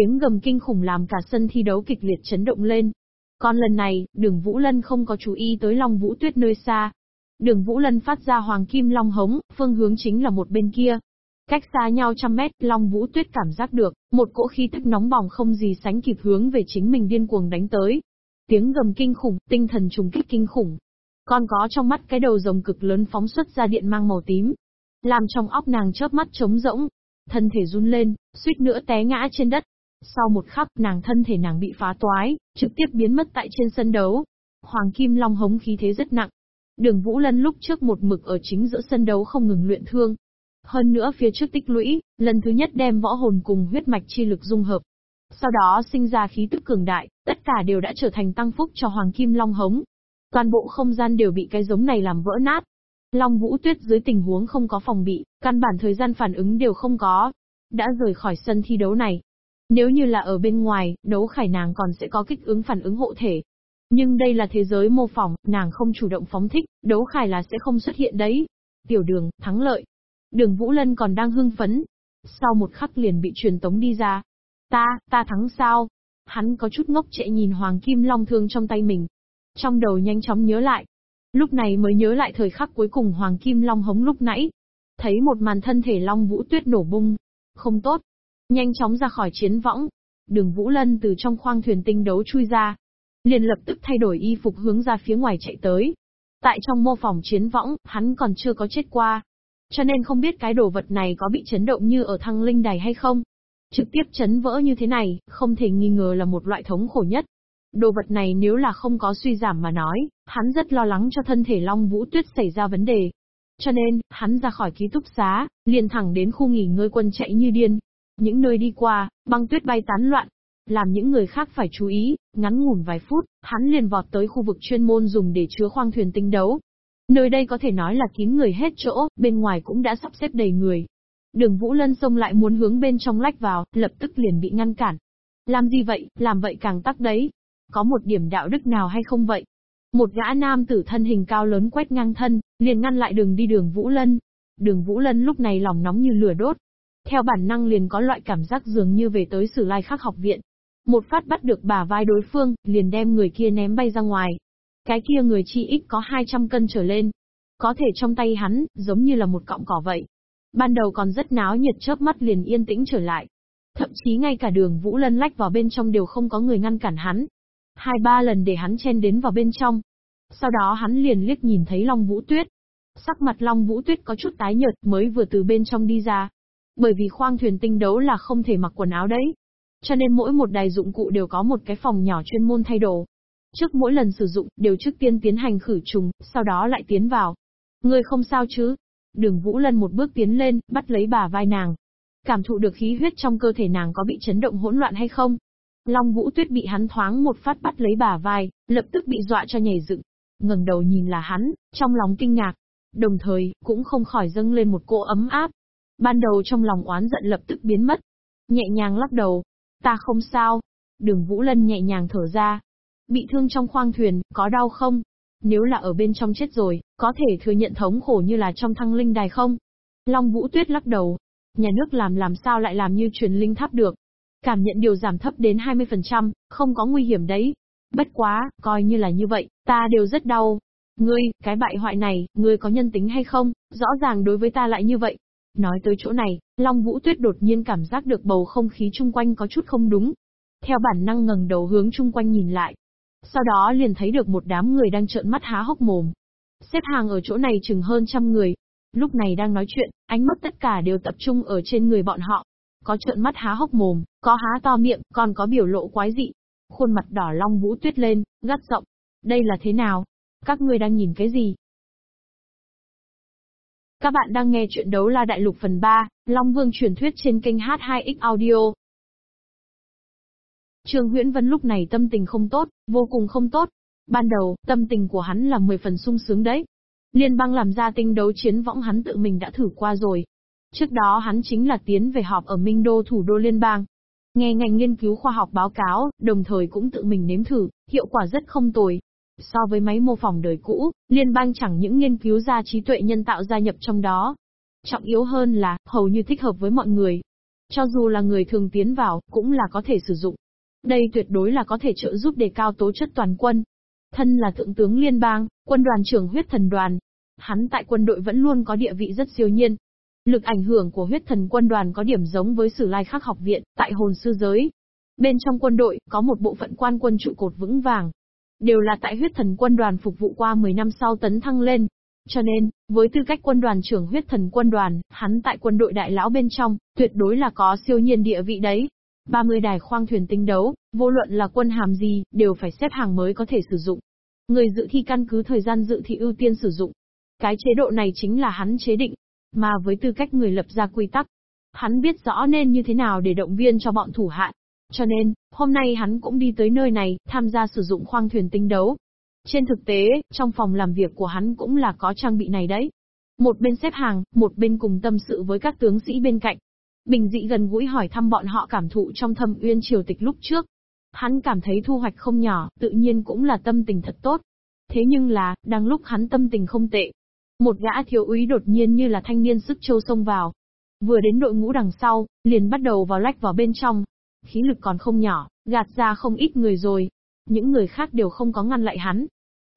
Tiếng gầm kinh khủng làm cả sân thi đấu kịch liệt chấn động lên. Còn lần này, đường Vũ Lân không có chú ý tới Long Vũ Tuyết nơi xa. Đường Vũ Lân phát ra hoàng kim long hống, phương hướng chính là một bên kia. Cách xa nhau trăm mét, Long Vũ Tuyết cảm giác được, một cỗ khí tức nóng bỏng không gì sánh kịp hướng về chính mình điên cuồng đánh tới. Tiếng gầm kinh khủng, tinh thần trùng kích kinh khủng. Còn có trong mắt cái đầu rồng cực lớn phóng xuất ra điện mang màu tím. Làm trong óc nàng chớp mắt trống rỗng. Thân thể run lên, suýt nữa té ngã trên đất. Sau một khắc, nàng thân thể nàng bị phá toái, trực tiếp biến mất tại trên sân đấu. Hoàng Kim Long hống khí thế rất nặng. Đường Vũ Lân lúc trước một mực ở chính giữa sân đấu không ngừng luyện thương. Hơn nữa phía trước tích lũy, lần thứ nhất đem võ hồn cùng huyết mạch chi lực dung hợp. Sau đó sinh ra khí tức cường đại, tất cả đều đã trở thành tăng phúc cho Hoàng Kim Long hống. Toàn bộ không gian đều bị cái giống này làm vỡ nát. Long Vũ Tuyết dưới tình huống không có phòng bị, căn bản thời gian phản ứng đều không có. Đã rời khỏi sân thi đấu này, nếu như là ở bên ngoài, đấu khải nàng còn sẽ có kích ứng phản ứng hộ thể. Nhưng đây là thế giới mô phỏng, nàng không chủ động phóng thích, đấu khải là sẽ không xuất hiện đấy. Tiểu đường, thắng lợi. Đường Vũ Lân còn đang hưng phấn. Sau một khắc liền bị truyền tống đi ra. Ta, ta thắng sao? Hắn có chút ngốc trệ nhìn Hoàng Kim Long thương trong tay mình. Trong đầu nhanh chóng nhớ lại. Lúc này mới nhớ lại thời khắc cuối cùng Hoàng Kim Long hống lúc nãy. Thấy một màn thân thể Long Vũ Tuyết nổ bung. Không tốt, Nhanh chóng ra khỏi chiến võng. Đường Vũ Lân từ trong khoang thuyền tinh đấu chui ra. Liền lập tức thay đổi y phục hướng ra phía ngoài chạy tới. Tại trong mô phòng chiến võng, hắn còn chưa có chết qua. Cho nên không biết cái đồ vật này có bị chấn động như ở thăng linh đài hay không. Trực tiếp chấn vỡ như thế này, không thể nghi ngờ là một loại thống khổ nhất. Đồ vật này nếu là không có suy giảm mà nói, hắn rất lo lắng cho thân thể Long Vũ Tuyết xảy ra vấn đề. Cho nên, hắn ra khỏi ký túc xá, liền thẳng đến khu nghỉ ngơi quân chạy như điên. Những nơi đi qua, băng tuyết bay tán loạn. Làm những người khác phải chú ý, ngắn ngủn vài phút, hắn liền vọt tới khu vực chuyên môn dùng để chứa khoang thuyền tinh đấu. Nơi đây có thể nói là kín người hết chỗ, bên ngoài cũng đã sắp xếp đầy người. Đường Vũ Lân xông lại muốn hướng bên trong lách vào, lập tức liền bị ngăn cản. Làm gì vậy, làm vậy càng tắc đấy. Có một điểm đạo đức nào hay không vậy? Một gã nam tử thân hình cao lớn quét ngang thân, liền ngăn lại đường đi đường Vũ Lân. Đường Vũ Lân lúc này lòng nóng như lửa đốt, theo bản năng liền có loại cảm giác dường như về tới sử lai khắc học viện. Một phát bắt được bà vai đối phương, liền đem người kia ném bay ra ngoài. Cái kia người chi ít có 200 cân trở lên. Có thể trong tay hắn, giống như là một cọng cỏ vậy. Ban đầu còn rất náo nhiệt chớp mắt liền yên tĩnh trở lại. Thậm chí ngay cả đường Vũ Lân lách vào bên trong đều không có người ngăn cản hắn. Hai ba lần để hắn chen đến vào bên trong. Sau đó hắn liền liếc nhìn thấy Long Vũ Tuyết. Sắc mặt Long Vũ Tuyết có chút tái nhợt mới vừa từ bên trong đi ra. Bởi vì khoang thuyền tinh đấu là không thể mặc quần áo đấy. Cho nên mỗi một đài dụng cụ đều có một cái phòng nhỏ chuyên môn thay đồ. Trước mỗi lần sử dụng, đều trước tiên tiến hành khử trùng, sau đó lại tiến vào. Người không sao chứ? Đường Vũ Lân một bước tiến lên, bắt lấy bà vai nàng. Cảm thụ được khí huyết trong cơ thể nàng có bị chấn động hỗn loạn hay không? Long Vũ Tuyết bị hắn thoáng một phát bắt lấy bà vai, lập tức bị dọa cho nhảy dựng. ngẩng đầu nhìn là hắn, trong lòng kinh ngạc. Đồng thời, cũng không khỏi dâng lên một cỗ ấm áp. Ban đầu trong lòng oán giận lập tức biến mất. Nhẹ nhàng lắc đầu. Ta không sao. Đường Vũ Lân nhẹ nhàng thở ra. Bị thương trong khoang thuyền, có đau không? Nếu là ở bên trong chết rồi, có thể thừa nhận thống khổ như là trong thăng linh đài không? Long Vũ Tuyết lắc đầu. Nhà nước làm làm sao lại làm như truyền linh tháp được? Cảm nhận điều giảm thấp đến 20%, không có nguy hiểm đấy. Bất quá, coi như là như vậy, ta đều rất đau. Ngươi, cái bại hoại này, ngươi có nhân tính hay không? Rõ ràng đối với ta lại như vậy, Nói tới chỗ này, Long Vũ Tuyết đột nhiên cảm giác được bầu không khí chung quanh có chút không đúng. Theo bản năng ngẩng đầu hướng chung quanh nhìn lại. Sau đó liền thấy được một đám người đang trợn mắt há hốc mồm. Xếp hàng ở chỗ này chừng hơn trăm người. Lúc này đang nói chuyện, ánh mắt tất cả đều tập trung ở trên người bọn họ. Có trợn mắt há hốc mồm, có há to miệng, còn có biểu lộ quái dị. Khuôn mặt đỏ Long Vũ Tuyết lên, gắt giọng. Đây là thế nào? Các người đang nhìn cái gì? Các bạn đang nghe chuyện đấu la đại lục phần 3, Long Vương truyền thuyết trên kênh H2X Audio. Trương Huyễn Vân lúc này tâm tình không tốt, vô cùng không tốt. Ban đầu, tâm tình của hắn là 10 phần sung sướng đấy. Liên bang làm ra tinh đấu chiến võng hắn tự mình đã thử qua rồi. Trước đó hắn chính là tiến về họp ở Minh Đô thủ đô liên bang. Nghe ngành nghiên cứu khoa học báo cáo, đồng thời cũng tự mình nếm thử, hiệu quả rất không tồi. So với máy mô phỏng đời cũ, liên bang chẳng những nghiên cứu ra trí tuệ nhân tạo gia nhập trong đó. Trọng yếu hơn là, hầu như thích hợp với mọi người. Cho dù là người thường tiến vào, cũng là có thể sử dụng. Đây tuyệt đối là có thể trợ giúp đề cao tố chất toàn quân. Thân là thượng tướng liên bang, quân đoàn trưởng huyết thần đoàn. Hắn tại quân đội vẫn luôn có địa vị rất siêu nhiên. Lực ảnh hưởng của huyết thần quân đoàn có điểm giống với sử lai khắc học viện, tại hồn sư giới. Bên trong quân đội, có một bộ phận quan quân trụ cột vững vàng. Đều là tại huyết thần quân đoàn phục vụ qua 10 năm sau tấn thăng lên, cho nên, với tư cách quân đoàn trưởng huyết thần quân đoàn, hắn tại quân đội đại lão bên trong, tuyệt đối là có siêu nhiên địa vị đấy. 30 đài khoang thuyền tinh đấu, vô luận là quân hàm gì, đều phải xếp hàng mới có thể sử dụng. Người dự thi căn cứ thời gian dự thi ưu tiên sử dụng. Cái chế độ này chính là hắn chế định. Mà với tư cách người lập ra quy tắc, hắn biết rõ nên như thế nào để động viên cho bọn thủ hạ. Cho nên, hôm nay hắn cũng đi tới nơi này, tham gia sử dụng khoang thuyền tinh đấu. Trên thực tế, trong phòng làm việc của hắn cũng là có trang bị này đấy. Một bên xếp hàng, một bên cùng tâm sự với các tướng sĩ bên cạnh. Bình dị gần gũi hỏi thăm bọn họ cảm thụ trong thâm uyên triều tịch lúc trước. Hắn cảm thấy thu hoạch không nhỏ, tự nhiên cũng là tâm tình thật tốt. Thế nhưng là, đang lúc hắn tâm tình không tệ. Một gã thiếu úy đột nhiên như là thanh niên sức châu xông vào. Vừa đến đội ngũ đằng sau, liền bắt đầu vào lách vào bên trong. Khí lực còn không nhỏ, gạt ra không ít người rồi. Những người khác đều không có ngăn lại hắn,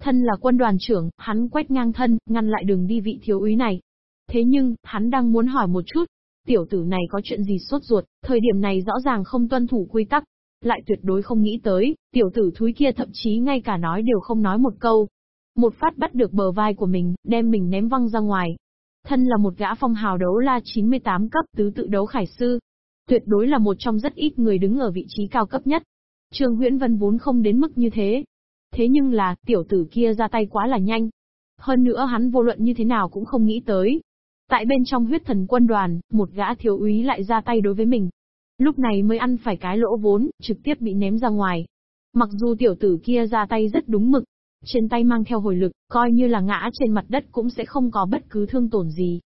Thân là quân đoàn trưởng, hắn quét ngang thân, ngăn lại đường đi vị thiếu úy này. Thế nhưng, hắn đang muốn hỏi một chút, tiểu tử này có chuyện gì sốt ruột, thời điểm này rõ ràng không tuân thủ quy tắc, lại tuyệt đối không nghĩ tới, tiểu tử thúi kia thậm chí ngay cả nói đều không nói một câu. Một phát bắt được bờ vai của mình, đem mình ném văng ra ngoài. Thân là một gã phong hào đấu la 98 cấp tứ tự đấu khải sư. Tuyệt đối là một trong rất ít người đứng ở vị trí cao cấp nhất. Trương Huyễn Vân vốn không đến mức như thế, Thế nhưng là, tiểu tử kia ra tay quá là nhanh. Hơn nữa hắn vô luận như thế nào cũng không nghĩ tới. Tại bên trong huyết thần quân đoàn, một gã thiếu úy lại ra tay đối với mình. Lúc này mới ăn phải cái lỗ vốn, trực tiếp bị ném ra ngoài. Mặc dù tiểu tử kia ra tay rất đúng mực, trên tay mang theo hồi lực, coi như là ngã trên mặt đất cũng sẽ không có bất cứ thương tổn gì.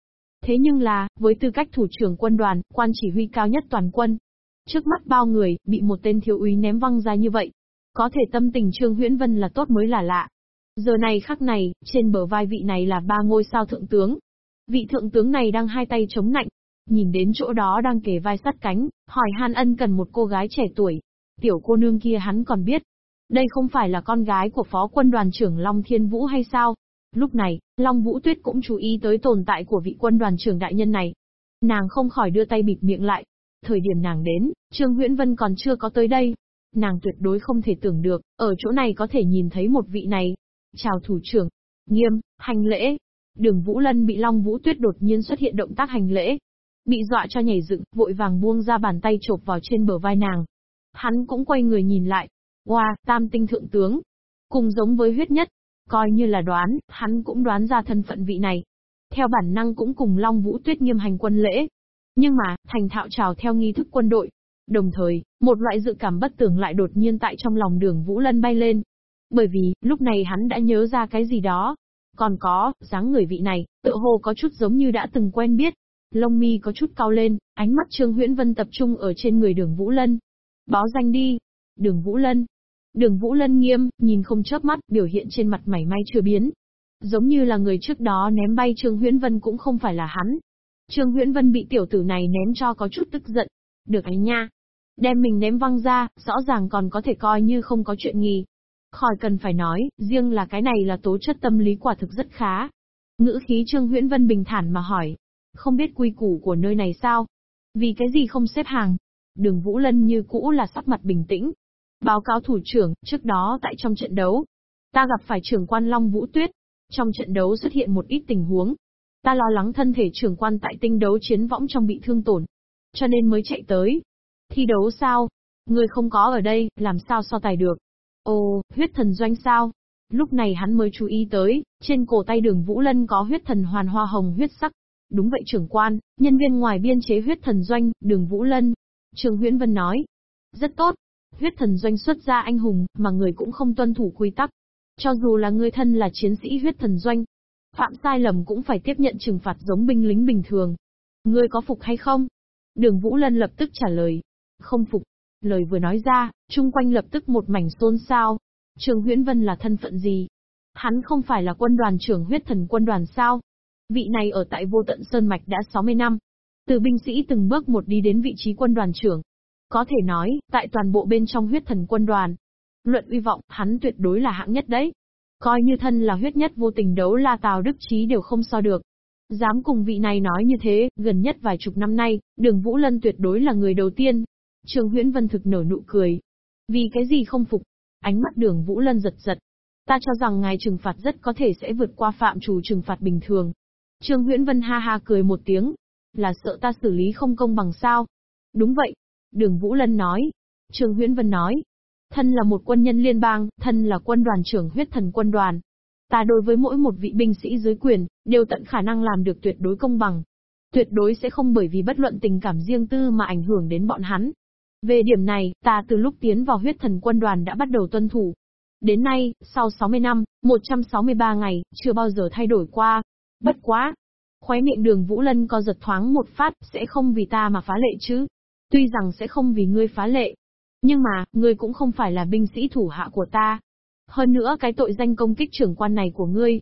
Thế nhưng là, với tư cách thủ trưởng quân đoàn, quan chỉ huy cao nhất toàn quân, trước mắt bao người, bị một tên thiếu úy ném văng ra như vậy, có thể tâm tình Trương Huyễn Vân là tốt mới là lạ. Giờ này khắc này, trên bờ vai vị này là ba ngôi sao thượng tướng. Vị thượng tướng này đang hai tay chống nạnh, nhìn đến chỗ đó đang kề vai sát cánh, hỏi Han Ân cần một cô gái trẻ tuổi. Tiểu cô nương kia hắn còn biết. Đây không phải là con gái của phó quân đoàn trưởng Long Thiên Vũ hay sao? Lúc này, Long Vũ Tuyết cũng chú ý tới tồn tại của vị quân đoàn trưởng đại nhân này. Nàng không khỏi đưa tay bịt miệng lại. Thời điểm nàng đến, Trương Huyễn Vân còn chưa có tới đây, Nàng tuyệt đối không thể tưởng được, ở chỗ này có thể nhìn thấy một vị này. Chào thủ trưởng. Nghiêm, hành lễ. Đường Vũ Lân bị Long Vũ Tuyết đột nhiên xuất hiện động tác hành lễ. Bị dọa cho nhảy dựng, vội vàng buông ra bàn tay chộp vào trên bờ vai nàng. Hắn cũng quay người nhìn lại. Wow, tam tinh thượng tướng. Cùng giống với huyết nhất. Coi như là đoán, hắn cũng đoán ra thân phận vị này. Theo bản năng cũng cùng Long Vũ Tuyết nghiêm hành quân lễ. Nhưng mà, thành thạo trào theo nghi thức quân đội, Đồng thời, một loại dự cảm bất tưởng lại đột nhiên tại trong lòng đường Vũ Lân bay lên. Bởi vì, lúc này hắn đã nhớ ra cái gì đó. Còn có, dáng người vị này, tự hồ có chút giống như đã từng quen biết. Lông mi có chút cao lên, ánh mắt Trương Huyễn Vân tập trung ở trên người đường Vũ Lân. Báo danh đi. Đường Vũ Lân. Đường Vũ Lân nghiêm, nhìn không chớp mắt, biểu hiện trên mặt mảy may chưa biến. Giống như là người trước đó ném bay Trương Huyễn Vân cũng không phải là hắn. Trương Huyễn Vân bị tiểu tử này ném cho có chút tức giận. Được ấy nha, Đem mình ném văng ra, rõ ràng còn có thể coi như không có chuyện nghi. Khỏi cần phải nói, riêng là cái này là tố chất tâm lý quả thực rất khá. Ngữ khí Trương Huyễn Vân bình thản mà hỏi. Không biết quy củ của nơi này sao? Vì cái gì không xếp hàng? Đường Vũ Lân như cũ là sắc mặt bình tĩnh. Báo cáo thủ trưởng, trước đó tại trong trận đấu, ta gặp phải trưởng quan Long Vũ Tuyết. Trong trận đấu xuất hiện một ít tình huống. Ta lo lắng thân thể trưởng quan tại tinh đấu chiến võng trong bị thương tổn. Cho nên mới chạy tới, Thi đấu sao? Người không có ở đây, làm sao so tài được? Ồ, huyết thần doanh sao? Lúc này hắn mới chú ý tới, trên cổ tay đường Vũ Lân có huyết thần hoàn hoa hồng huyết sắc. Đúng vậy trưởng quan, nhân viên ngoài biên chế huyết thần doanh, đường Vũ Lân. Trường Huyễn Vân nói. Rất tốt. Huyết thần doanh xuất ra anh hùng, mà người cũng không tuân thủ quy tắc. Cho dù là người thân là chiến sĩ huyết thần doanh, phạm sai lầm cũng phải tiếp nhận trừng phạt giống binh lính bình thường. Ngươi có phục hay không? Đường Vũ Lân lập tức trả lời. Không phục. Lời vừa nói ra, chung quanh lập tức một mảnh xôn xao. Trường Huyễn Vân là thân phận gì? Hắn không phải là quân đoàn trưởng huyết thần quân đoàn sao? Vị này ở tại vô tận Sơn Mạch đã 60 năm. Từ binh sĩ từng bước một đi đến vị trí quân đoàn trưởng. Có thể nói, tại toàn bộ bên trong huyết thần quân đoàn. Luận uy vọng, hắn tuyệt đối là hạng nhất đấy. Coi như thân là huyết nhất vô tình đấu la Tào Đức Trí đều không so được. Dám cùng vị này nói như thế, gần nhất vài chục năm nay, đường Vũ Lân tuyệt đối là người đầu tiên. Trường Huyễn Vân thực nở nụ cười. Vì cái gì không phục? Ánh mắt đường Vũ Lân giật giật. Ta cho rằng ngài trừng phạt rất có thể sẽ vượt qua phạm chủ trừng phạt bình thường. Trương Huyễn Vân ha ha cười một tiếng. Là sợ ta xử lý không công bằng sao? Đúng vậy. Đường Vũ Lân nói. Trương Huyễn Vân nói. Thân là một quân nhân liên bang, thân là quân đoàn trưởng huyết thần quân đoàn. Ta đối với mỗi một vị binh sĩ dưới quyền, đều tận khả năng làm được tuyệt đối công bằng. Tuyệt đối sẽ không bởi vì bất luận tình cảm riêng tư mà ảnh hưởng đến bọn hắn. Về điểm này, ta từ lúc tiến vào huyết thần quân đoàn đã bắt đầu tuân thủ. Đến nay, sau 60 năm, 163 ngày, chưa bao giờ thay đổi qua. Bất quá. Khóe miệng đường Vũ Lân co giật thoáng một phát, sẽ không vì ta mà phá lệ chứ. Tuy rằng sẽ không vì ngươi phá lệ. Nhưng mà, ngươi cũng không phải là binh sĩ thủ hạ của ta. Hơn nữa cái tội danh công kích trưởng quan này của ngươi.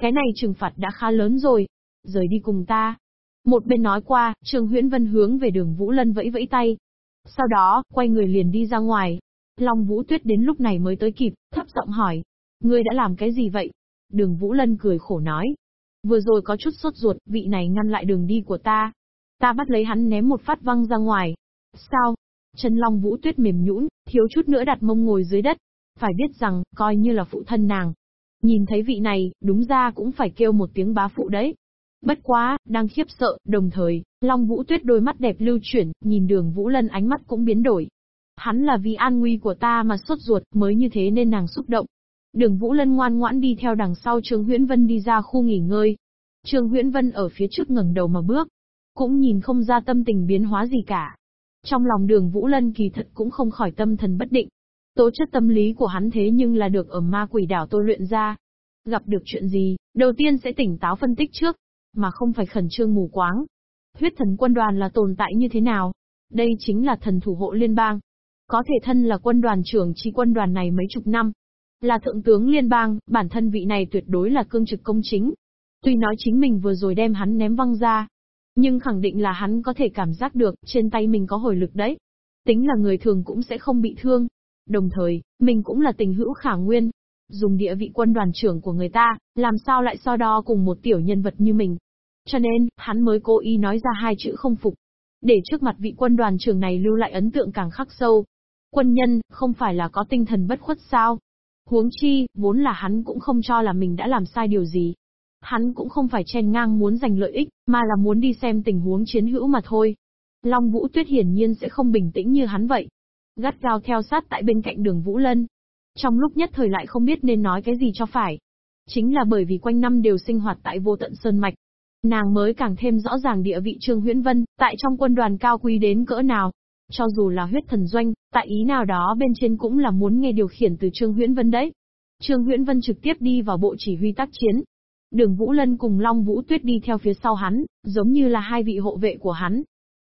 Cái này trừng phạt đã khá lớn rồi. Rời đi cùng ta. Một bên nói qua, Trường Huyễn Vân hướng về đường Vũ Lân vẫy vẫy tay. Sau đó, quay người liền đi ra ngoài. Long Vũ Tuyết đến lúc này mới tới kịp, thấp giọng hỏi. Ngươi đã làm cái gì vậy? Đường Vũ Lân cười khổ nói. Vừa rồi có chút sốt ruột, vị này ngăn lại đường đi của ta. Ta bắt lấy hắn ném một phát văng ra ngoài. Sao? Chân Long Vũ Tuyết mềm nhũn, thiếu chút nữa đặt mông ngồi dưới đất. Phải biết rằng, coi như là phụ thân nàng. Nhìn thấy vị này, đúng ra cũng phải kêu một tiếng bá phụ đấy. Bất quá, đang khiếp sợ, đồng thời, Long Vũ Tuyết đôi mắt đẹp lưu chuyển, nhìn đường Vũ Lân ánh mắt cũng biến đổi. Hắn là vì an nguy của ta mà sốt ruột, mới như thế nên nàng xúc động. Đường Vũ Lân ngoan ngoãn đi theo đằng sau Trương Huyễn Vân đi ra khu nghỉ ngơi. Trương Huyễn Vân ở phía trước ngẩng đầu mà bước, cũng nhìn không ra tâm tình biến hóa gì cả. Trong lòng đường Vũ Lân kỳ thật cũng không khỏi tâm thần bất định. Tố chất tâm lý của hắn thế nhưng là được ở ma quỷ đảo tôi luyện ra. Gặp được chuyện gì, đầu tiên sẽ tỉnh táo phân tích trước, mà không phải khẩn trương mù quáng. Huyết thần quân đoàn là tồn tại như thế nào? Đây chính là thần thủ hộ liên bang. Có thể thân là quân đoàn trưởng chi quân đoàn này mấy chục năm. Là thượng tướng liên bang, bản thân vị này tuyệt đối là cương trực công chính. Tuy nói chính mình vừa rồi đem hắn ném văng ra. Nhưng khẳng định là hắn có thể cảm giác được, trên tay mình có hồi lực đấy. Tính là người thường cũng sẽ không bị thương. Đồng thời, mình cũng là tình hữu khả nguyên. Dùng địa vị quân đoàn trưởng của người ta, làm sao lại so đo cùng một tiểu nhân vật như mình. Cho nên, hắn mới cố ý nói ra hai chữ không phục. Để trước mặt vị quân đoàn trưởng này lưu lại ấn tượng càng khắc sâu. Quân nhân, không phải là có tinh thần bất khuất sao? Huống chi, vốn là hắn cũng không cho là mình đã làm sai điều gì. Hắn cũng không phải chen ngang muốn giành lợi ích, mà là muốn đi xem tình huống chiến hữu mà thôi. Long Vũ Tuyết hiển nhiên sẽ không bình tĩnh như hắn vậy. Gắt gao theo sát tại bên cạnh đường Vũ Lân. Trong lúc nhất thời lại không biết nên nói cái gì cho phải. Chính là bởi vì quanh năm đều sinh hoạt tại vô tận sơn mạch, Nàng mới càng thêm rõ ràng địa vị Trương Huyễn Vân, tại trong quân đoàn cao quý đến cỡ nào. Cho dù là huyết thần doanh, tại ý nào đó bên trên cũng là muốn nghe điều khiển từ Trương Huyễn Vân đấy. Trương Huyễn Vân trực tiếp đi vào bộ chỉ huy tác chiến. Đường Vũ Lân cùng Long Vũ Tuyết đi theo phía sau hắn, giống như là hai vị hộ vệ của hắn.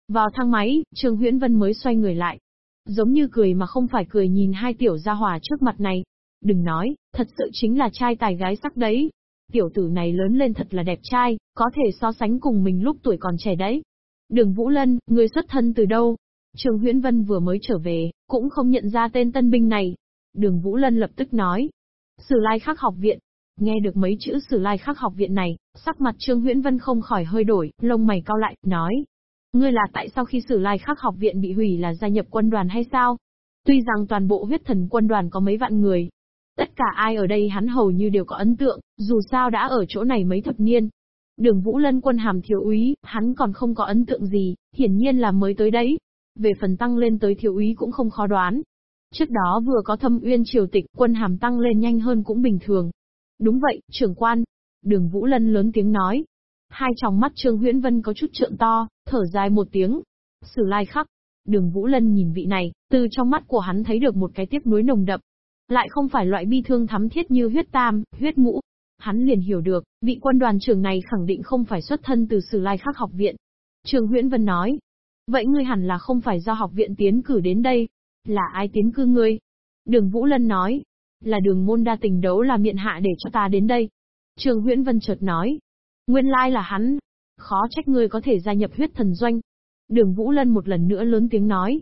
Vào thang máy, Trương Huyễn Vân mới xoay người lại. Giống như cười mà không phải cười nhìn hai tiểu gia hòa trước mặt này. Đừng nói, thật sự chính là trai tài gái sắc đấy, Tiểu tử này lớn lên thật là đẹp trai, có thể so sánh cùng mình lúc tuổi còn trẻ đấy. Đường Vũ Lân, người xuất thân từ đâu? Trường Huyễn Vân vừa mới trở về, cũng không nhận ra tên tân binh này. Đường Vũ Lân lập tức nói. Sử lai khắc học viện. Nghe được mấy chữ sử lai khắc học viện này, sắc mặt Trương Huyễn Vân không khỏi hơi đổi, lông mày cao lại, nói. Ngươi là tại sao khi sử lai khắc học viện bị hủy là gia nhập quân đoàn hay sao? Tuy rằng toàn bộ huyết thần quân đoàn có mấy vạn người, Tất cả ai ở đây hắn hầu như đều có ấn tượng, dù sao đã ở chỗ này mấy thập niên. Đường Vũ Lân quân hàm thiếu úy, hắn còn không có ấn tượng gì, hiển nhiên là mới tới đấy. Về phần tăng lên tới thiếu úy cũng không khó đoán. Trước đó vừa có thâm uyên triều tịch, quân hàm tăng lên nhanh hơn cũng bình thường. Đúng vậy, trưởng quan. Đường Vũ Lân lớn tiếng nói. Hai tròng mắt Trương Huyễn Vân có chút trợn to, thở dài một tiếng. Sử lai khắc. Đường Vũ Lân nhìn vị này, từ trong mắt của hắn thấy được một cái tiếc nuối nồng đậm, lại không phải loại bi thương thắm thiết như huyết tam, huyết ngũ. Hắn liền hiểu được, vị quân đoàn trưởng này khẳng định không phải xuất thân từ Sử Lai Khắc học viện. Trương Huyễn Vân nói, vậy ngươi hẳn là không phải do học viện tiến cử đến đây. Là ai tiến cử ngươi? Đường Vũ Lân nói, là đường môn đa tình đấu là miệng hạ để cho ta đến đây. Trường Huyễn Vân chợt nói, nguyên lai là hắn. khó trách ngươi có thể gia nhập huyết thần doanh. Đường Vũ Lân một lần nữa lớn tiếng nói.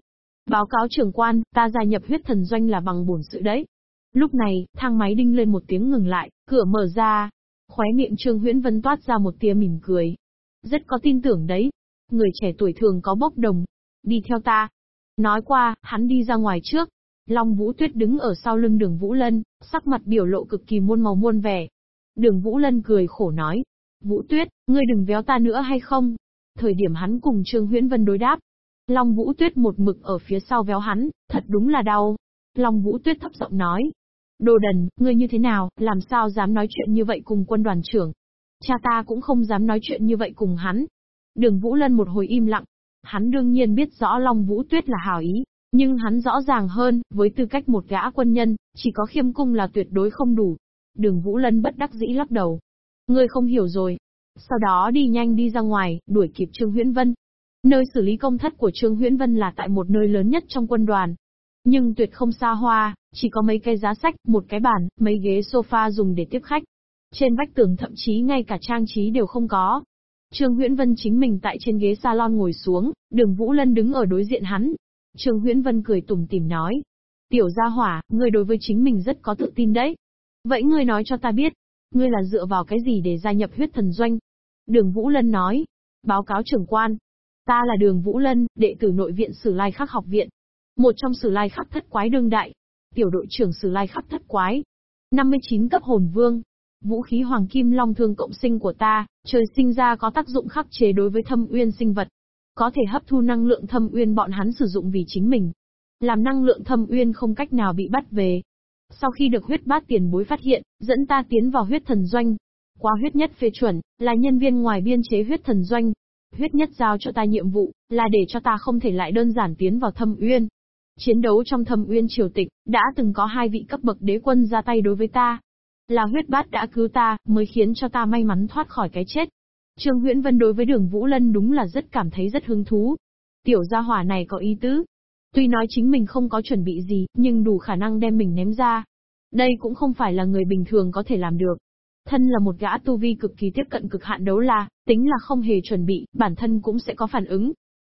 Báo cáo trưởng quan, ta gia nhập huyết thần doanh là bằng bổn sự đấy. Lúc này, thang máy đinh lên một tiếng ngừng lại, cửa mở ra. Khóe miệng Trương Huyễn Vân toát ra một tia mỉm cười. Rất có tin tưởng đấy. Người trẻ tuổi thường có bốc đồng. Đi theo ta. Nói qua, hắn đi ra ngoài trước. Long Vũ Tuyết đứng ở sau lưng đường Vũ Lân, sắc mặt biểu lộ cực kỳ muôn màu muôn vẻ. Đường Vũ Lân cười khổ nói. Vũ Tuyết, ngươi đừng véo ta nữa hay không? Thời điểm hắn cùng Trương Huyễn Vân đối đáp. Long Vũ Tuyết một mực ở phía sau véo hắn, thật đúng là đau. Long Vũ Tuyết thấp giọng nói, Đồ đần, ngươi như thế nào, làm sao dám nói chuyện như vậy cùng quân đoàn trưởng? Cha ta cũng không dám nói chuyện như vậy cùng hắn. Đường Vũ Lân một hồi im lặng. Hắn đương nhiên biết rõ Long Vũ Tuyết là hảo ý, nhưng hắn rõ ràng hơn, với tư cách một gã quân nhân, chỉ có khiêm cung là tuyệt đối không đủ. Đường Vũ Lân bất đắc dĩ lắc đầu. Ngươi không hiểu rồi. Sau đó đi nhanh đi ra ngoài, đuổi kịp Trương Huyễn Vân. Nơi xử lý công thất của Trương Huyễn Vân là tại một nơi lớn nhất trong quân đoàn, nhưng tuyệt không xa hoa, chỉ có mấy cây giá sách, một cái bàn, mấy ghế sofa dùng để tiếp khách. Trên vách tường thậm chí ngay cả trang trí đều không có. Trương Huyễn Vân chính mình tại trên ghế salon ngồi xuống, đường Vũ Lân đứng ở đối diện hắn. Trương Huyễn Vân cười tủm tỉm nói. Tiểu gia hỏa, ngươi đối với chính mình rất có tự tin đấy. Vậy ngươi nói cho ta biết, ngươi là dựa vào cái gì để gia nhập huyết thần doanh? Đường Vũ Lân nói. Báo cáo trưởng quan. Ta là đường Vũ Lân, đệ tử nội viện Sử Lai Khắc học viện, một trong sử lai khắc thất quái đương đại. Tiểu đội trưởng sử lai khắc thất quái. 59 cấp hồn vương. Vũ khí hoàng kim long thương cộng sinh của ta, trời sinh ra có tác dụng khắc chế đối với thâm uyên sinh vật. Có thể hấp thu năng lượng thâm uyên bọn hắn sử dụng vì chính mình. Làm năng lượng thâm uyên không cách nào bị bắt về. Sau khi được huyết bát tiền bối phát hiện, dẫn ta tiến vào huyết thần doanh. Qua huyết nhất phê chuẩn, là nhân viên ngoài biên chế huyết thần doanh, huyết nhất giao cho ta nhiệm vụ, là để cho ta không thể lại đơn giản tiến vào thâm uyên, Chiến đấu trong thâm uyên triều tịch, đã từng có hai vị cấp bậc đế quân ra tay đối với ta. Là huyết bát đã cứu ta, mới khiến cho ta may mắn thoát khỏi cái chết. Trương Huyễn Vân đối với đường Vũ Lân đúng là rất cảm thấy rất hứng thú. Tiểu gia hỏa này có ý tứ. Tuy nói chính mình không có chuẩn bị gì, nhưng đủ khả năng đem mình ném ra. Đây cũng không phải là người bình thường có thể làm được. Thân là một gã tu vi cực kỳ tiếp cận cực hạn đấu la, tính là không hề chuẩn bị, bản thân cũng sẽ có phản ứng.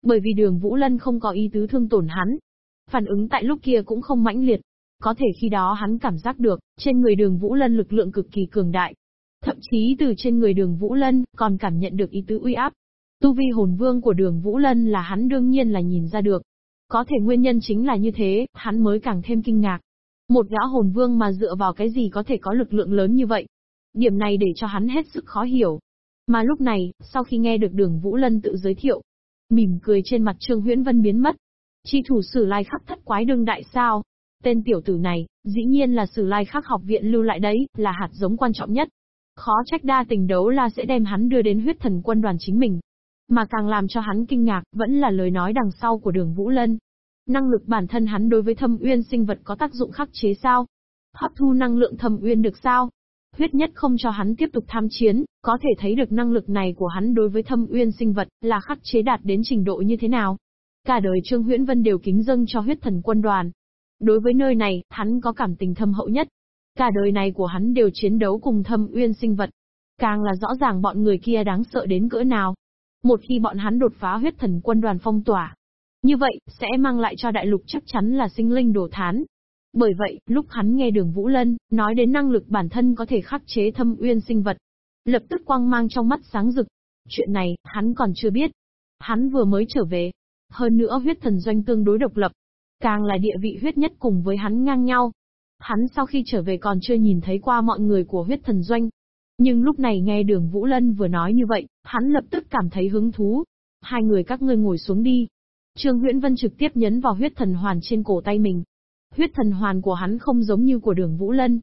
Bởi vì đường Vũ Lân không có ý tứ thương tổn hắn, Phản ứng tại lúc kia cũng không mãnh liệt. Có thể khi đó hắn cảm giác được, trên người đường Vũ Lân lực lượng cực kỳ cường đại. Thậm chí từ trên người đường Vũ Lân, còn cảm nhận được ý tứ uy áp. Tu vi hồn vương của đường Vũ Lân là hắn đương nhiên là nhìn ra được. Có thể nguyên nhân chính là như thế, hắn mới càng thêm kinh ngạc. Một gã hồn vương mà dựa vào cái gì có thể có lực lượng lớn như vậy? Điểm này để cho hắn hết sức khó hiểu. Mà lúc này, sau khi nghe được đường Vũ Lân tự giới thiệu, mỉm cười trên mặt Trương Huyễn Vân biến mất, Chi thủ sử lai khắc thất quái đương đại sao? Tên tiểu tử này, dĩ nhiên là sử lai khắc học viện lưu lại đấy, là hạt giống quan trọng nhất. Khó trách đa tình đấu là sẽ đem hắn đưa đến huyết thần quân đoàn chính mình. Mà càng làm cho hắn kinh ngạc, vẫn là lời nói đằng sau của đường Vũ Lân. Năng lực bản thân hắn đối với thâm uyên sinh vật có tác dụng khắc chế sao? Hấp thu năng lượng thâm uyên được sao? Huyết nhất không cho hắn tiếp tục tham chiến, có thể thấy được năng lực này của hắn đối với thâm uyên sinh vật là khắc chế đạt đến trình độ như thế nào. Cả đời Trương Huyễn Vân đều kính dâng cho huyết thần quân đoàn. Đối với nơi này, hắn có cảm tình thâm hậu nhất. Cả đời này của hắn đều chiến đấu cùng thâm uyên sinh vật. Càng là rõ ràng bọn người kia đáng sợ đến cỡ nào. Một khi bọn hắn đột phá huyết thần quân đoàn phong tỏa. Như vậy, sẽ mang lại cho đại lục chắc chắn là sinh linh đổ thán. Bởi vậy, lúc hắn nghe đường Vũ Lân, nói đến năng lực bản thân có thể khắc chế thâm uyên sinh vật. Lập tức quang mang trong mắt sáng rực. Chuyện này, hắn còn chưa biết. Hắn vừa mới trở về, hơn nữa huyết thần doanh tương đối độc lập. Càng là địa vị huyết nhất cùng với hắn ngang nhau. Hắn sau khi trở về còn chưa nhìn thấy qua mọi người của huyết thần doanh. Nhưng lúc này nghe đường Vũ Lân vừa nói như vậy, hắn lập tức cảm thấy hứng thú. Hai người các ngươi ngồi xuống đi. Trương Huyễn Vân trực tiếp nhấn vào huyết thần hoàn trên cổ tay mình. Huyết thần hoàn của hắn không giống như của đường Vũ Lân.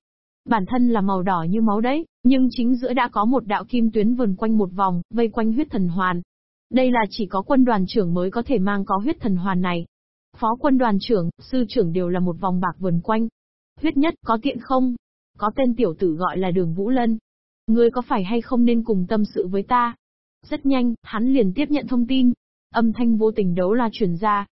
Bản thân là màu đỏ như máu đấy, nhưng chính giữa đã có một đạo kim tuyến vần quanh một vòng, vây quanh huyết thần hoàn. Đây là chỉ có quân đoàn trưởng mới có thể mang có huyết thần hoàn này. Phó quân đoàn trưởng, sư trưởng đều là một vòng bạc vần quanh. Huyết nhất, có tiện không? Có tên tiểu tử gọi là đường Vũ Lân. Ngươi có phải hay không nên cùng tâm sự với ta? Rất nhanh, hắn liền tiếp nhận thông tin. Âm thanh vô tình đấu la truyền ra.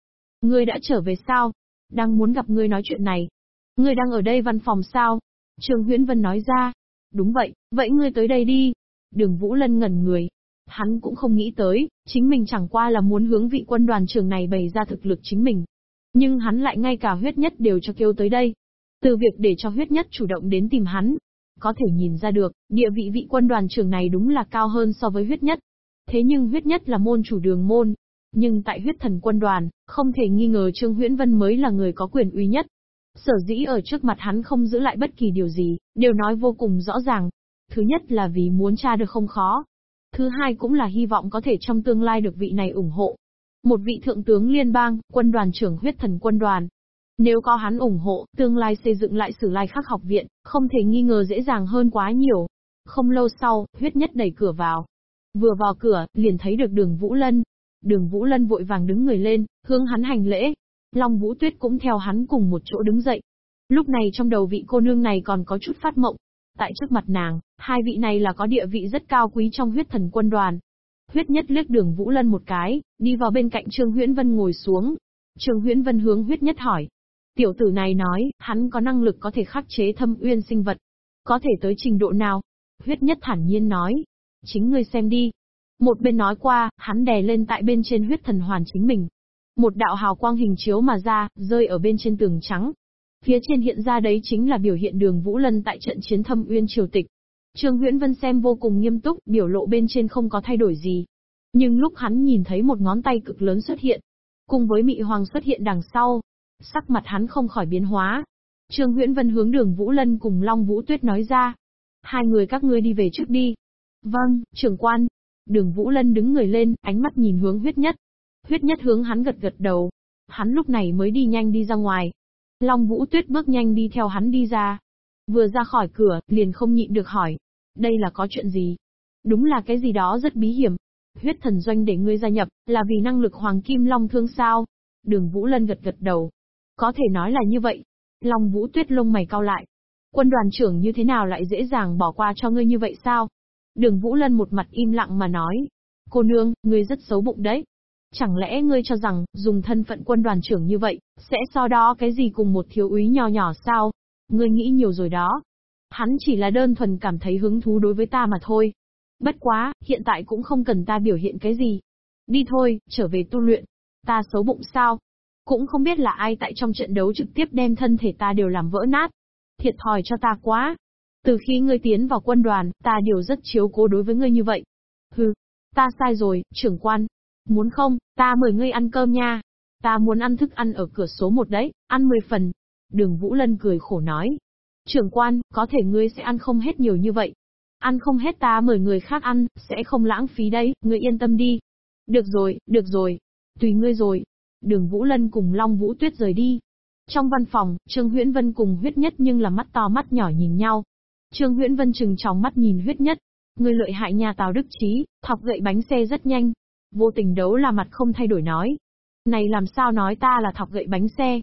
Ngươi đã trở về sao? Đang muốn gặp ngươi nói chuyện này. Ngươi đang ở đây văn phòng sao? Trường Huyễn Vân nói ra. Đúng vậy, vậy ngươi tới đây đi. Đường Vũ Lân ngẩn người, Hắn cũng không nghĩ tới, chính mình chẳng qua là muốn hướng vị quân đoàn trưởng này bày ra thực lực chính mình. Nhưng hắn lại ngay cả huyết nhất đều cho kêu tới đây. Từ việc để cho huyết nhất chủ động đến tìm hắn, có thể nhìn ra được, địa vị vị quân đoàn trưởng này đúng là cao hơn so với huyết nhất. Thế nhưng huyết nhất là môn chủ đường môn. Nhưng tại huyết thần quân đoàn, không thể nghi ngờ Trương Huyễn Vân mới là người có quyền uy nhất. Sở dĩ ở trước mặt hắn không giữ lại bất kỳ điều gì, đều nói vô cùng rõ ràng. Thứ nhất là vì muốn tra được không khó. Thứ hai cũng là hy vọng có thể trong tương lai được vị này ủng hộ. Một vị thượng tướng liên bang, quân đoàn trưởng huyết thần quân đoàn, nếu có hắn ủng hộ, tương lai xây dựng lại sử lai khắc học viện, không thể nghi ngờ dễ dàng hơn quá nhiều. Không lâu sau, huyết nhất đẩy cửa vào. Vừa vào cửa, liền thấy được đường Vũ Lân. Đường Vũ Lân vội vàng đứng người lên, hướng hắn hành lễ. Long Vũ Tuyết cũng theo hắn cùng một chỗ đứng dậy. Lúc này trong đầu vị cô nương này còn có chút phát mộng. Tại trước mặt nàng, hai vị này là có địa vị rất cao quý trong huyết thần quân đoàn. Huyết nhất liếc đường Vũ Lân một cái, đi vào bên cạnh Trương Huyễn Vân ngồi xuống. Trương Huyễn Vân hướng huyết nhất hỏi, Tiểu tử này nói, hắn có năng lực có thể khắc chế thâm uyên sinh vật. Có thể tới trình độ nào? Huyết nhất thản nhiên nói. Chính ngươi xem đi. Một bên nói qua, hắn đè lên tại bên trên huyết thần hoàn chính mình. Một đạo hào quang hình chiếu mà ra, rơi ở bên trên tường trắng. Phía trên hiện ra đấy chính là biểu hiện đường Vũ Lân tại trận chiến thâm uyên triều tịch. Trương Huyễn Vân xem vô cùng nghiêm túc, biểu lộ bên trên không có thay đổi gì. Nhưng lúc hắn nhìn thấy một ngón tay cực lớn xuất hiện, cùng với mị hoàng xuất hiện đằng sau, Sắc mặt hắn không khỏi biến hóa. Trương Huyễn Vân hướng đường Vũ Lân cùng Long Vũ Tuyết nói ra. Hai người các ngươi đi về trước đi. Vâng, trưởng quan. Đường Vũ Lân đứng người lên, ánh mắt nhìn hướng huyết nhất. Huyết nhất hướng hắn gật gật đầu. Hắn lúc này mới đi nhanh đi ra ngoài. Long Vũ Tuyết bước nhanh đi theo hắn đi ra. Vừa ra khỏi cửa, liền không nhịn được hỏi. Đây là có chuyện gì? Đúng là cái gì đó rất bí hiểm. Huyết thần doanh để ngươi gia nhập, là vì năng lực Hoàng Kim Long thương sao? Đường Vũ Lân gật gật đầu. Có thể nói là như vậy. Long Vũ Tuyết lông mày cau lại. Quân đoàn trưởng như thế nào lại dễ dàng bỏ qua cho ngươi như vậy sao? Đường Vũ Lân một mặt im lặng mà nói. Cô nương, ngươi rất xấu bụng đấy. Chẳng lẽ ngươi cho rằng, dùng thân phận quân đoàn trưởng như vậy, sẽ so đó cái gì cùng một thiếu úy nho nhỏ sao? Ngươi nghĩ nhiều rồi đó. Hắn chỉ là đơn thuần cảm thấy hứng thú đối với ta mà thôi. Bất quá, hiện tại cũng không cần ta biểu hiện cái gì. Đi thôi, trở về tu luyện. Ta xấu bụng sao? Cũng không biết là ai tại trong trận đấu trực tiếp đem thân thể ta đều làm vỡ nát. Thiệt thòi cho ta quá. Từ khi ngươi tiến vào quân đoàn, ta đều rất chiếu cố đối với ngươi như vậy. Hừ, ta sai rồi, trưởng quan. Muốn không, ta mời ngươi ăn cơm nha. Ta muốn ăn thức ăn ở cửa số một đấy, ăn 10 phần. Đường Vũ Lân cười khổ nói. Trưởng quan, có thể ngươi sẽ ăn không hết nhiều như vậy. Ăn không hết ta mời người khác ăn, sẽ không lãng phí đấy, ngươi yên tâm đi. Được rồi, được rồi. Tùy ngươi rồi, Đường Vũ Lân cùng Long Vũ Tuyết rời đi. Trong văn phòng, Trương Huyễn Vân cùng huyết nhất nhưng là mắt to mắt nhỏ nhìn nhau. Trương Huyễn Vân chừng tròng mắt nhìn huyết nhất. Người lợi hại nhà Tào Đức Trí, thọc gậy bánh xe rất nhanh. Vô tình đấu là mặt không thay đổi nói. Này làm sao nói ta là thọc gậy bánh xe?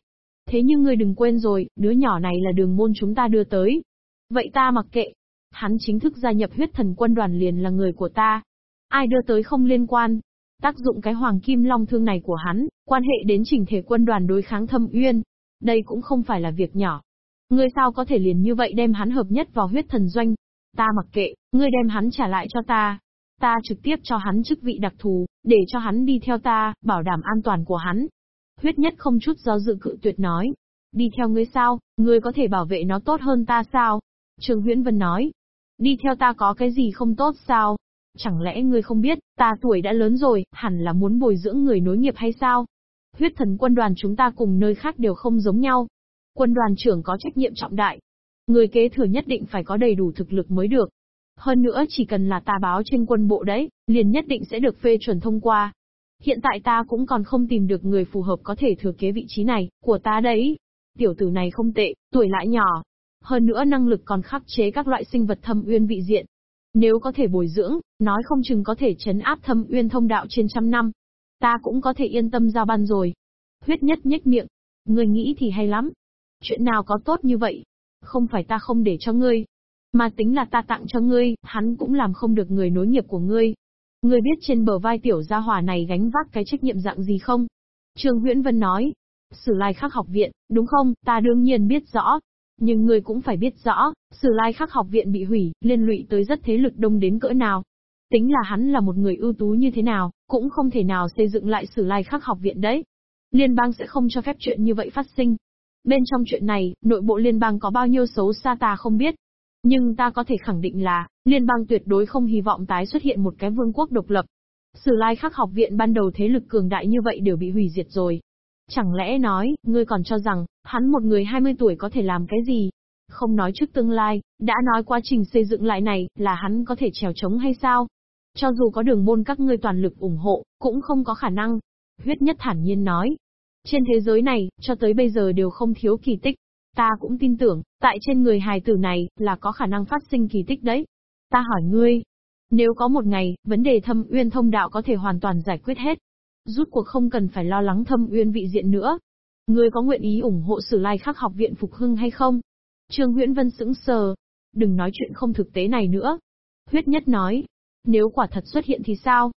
Thế nhưng ngươi đừng quên rồi, đứa nhỏ này là đường môn chúng ta đưa tới. Vậy ta mặc kệ. Hắn chính thức gia nhập huyết thần quân đoàn liền là người của ta. Ai đưa tới không liên quan, Tác dụng cái hoàng kim long thương này của hắn, quan hệ đến chỉnh thể quân đoàn đối kháng thâm uyên. Đây cũng không phải là việc nhỏ. Ngươi sao có thể liền như vậy đem hắn hợp nhất vào huyết thần doanh? Ta mặc kệ, ngươi đem hắn trả lại cho ta. Ta trực tiếp cho hắn chức vị đặc thù, để cho hắn đi theo ta, bảo đảm an toàn của hắn. Huyết nhất không chút do dự cự tuyệt nói. Đi theo ngươi sao, ngươi có thể bảo vệ nó tốt hơn ta sao? Trường Huyễn Vân nói. Đi theo ta có cái gì không tốt sao? Chẳng lẽ ngươi không biết, ta tuổi đã lớn rồi, hẳn là muốn bồi dưỡng người nối nghiệp hay sao? Huyết thần quân đoàn chúng ta cùng nơi khác đều không giống nhau. Quân đoàn trưởng có trách nhiệm trọng đại. Người kế thừa nhất định phải có đầy đủ thực lực mới được. Hơn nữa chỉ cần là ta báo trên quân bộ đấy, liền nhất định sẽ được phê chuẩn thông qua. Hiện tại ta cũng còn không tìm được người phù hợp có thể thừa kế vị trí này, của ta đấy. Tiểu tử này không tệ, tuổi lại nhỏ. Hơn nữa năng lực còn khắc chế các loại sinh vật thâm uyên vị diện. Nếu có thể bồi dưỡng, nói không chừng có thể chấn áp thâm uyên thông đạo trên trăm năm. Ta cũng có thể yên tâm giao ban rồi. Huyết nhất nhếch miệng. Ngươi nghĩ thì hay lắm. Chuyện nào có tốt như vậy? Không phải ta không để cho ngươi. Mà tính là ta tặng cho ngươi, hắn cũng làm không được người nối nghiệp của ngươi. Ngươi biết trên bờ vai tiểu gia hỏa này gánh vác cái trách nhiệm dạng gì không? Trương Huyễn Vân nói. Sử lai khắc học viện, đúng không? Ta đương nhiên biết rõ, nhưng ngươi cũng phải biết rõ, Sử Lai Khắc học viện bị hủy, liên lụy tới rất thế lực đông đến cỡ nào. tính là hắn là một người ưu tú như thế nào, cũng không thể nào xây dựng lại sử lai khắc học viện đấy. Liên bang sẽ không cho phép chuyện như vậy phát sinh. Bên trong chuyện này, nội bộ liên bang có bao nhiêu xấu xa ta không biết. Nhưng ta có thể khẳng định là, liên bang tuyệt đối không hy vọng tái xuất hiện một cái vương quốc độc lập. Sử lai khắc học viện ban đầu thế lực cường đại như vậy đều bị hủy diệt rồi. Chẳng lẽ nói, ngươi còn cho rằng, hắn một người 20 tuổi có thể làm cái gì? Không nói trước tương lai, đã nói quá trình xây dựng lại này, là hắn có thể trèo trống hay sao? Cho dù có đường môn các ngươi toàn lực ủng hộ, cũng không có khả năng. Huyết nhất thản nhiên nói. Trên thế giới này, cho tới bây giờ đều không thiếu kỳ tích. Ta cũng tin tưởng, tại trên người hài tử này, là có khả năng phát sinh kỳ tích đấy. Ta hỏi ngươi, nếu có một ngày, vấn đề thâm uyên thông đạo có thể hoàn toàn giải quyết hết, rút cuộc không cần phải lo lắng thâm uyên vị diện nữa. Ngươi có nguyện ý ủng hộ sử lai khắc học viện phục hưng hay không? Trương Huyễn Vân sững sờ. Đừng nói chuyện không thực tế này nữa. Huyết nhất nói. Nếu quả thật xuất hiện thì sao?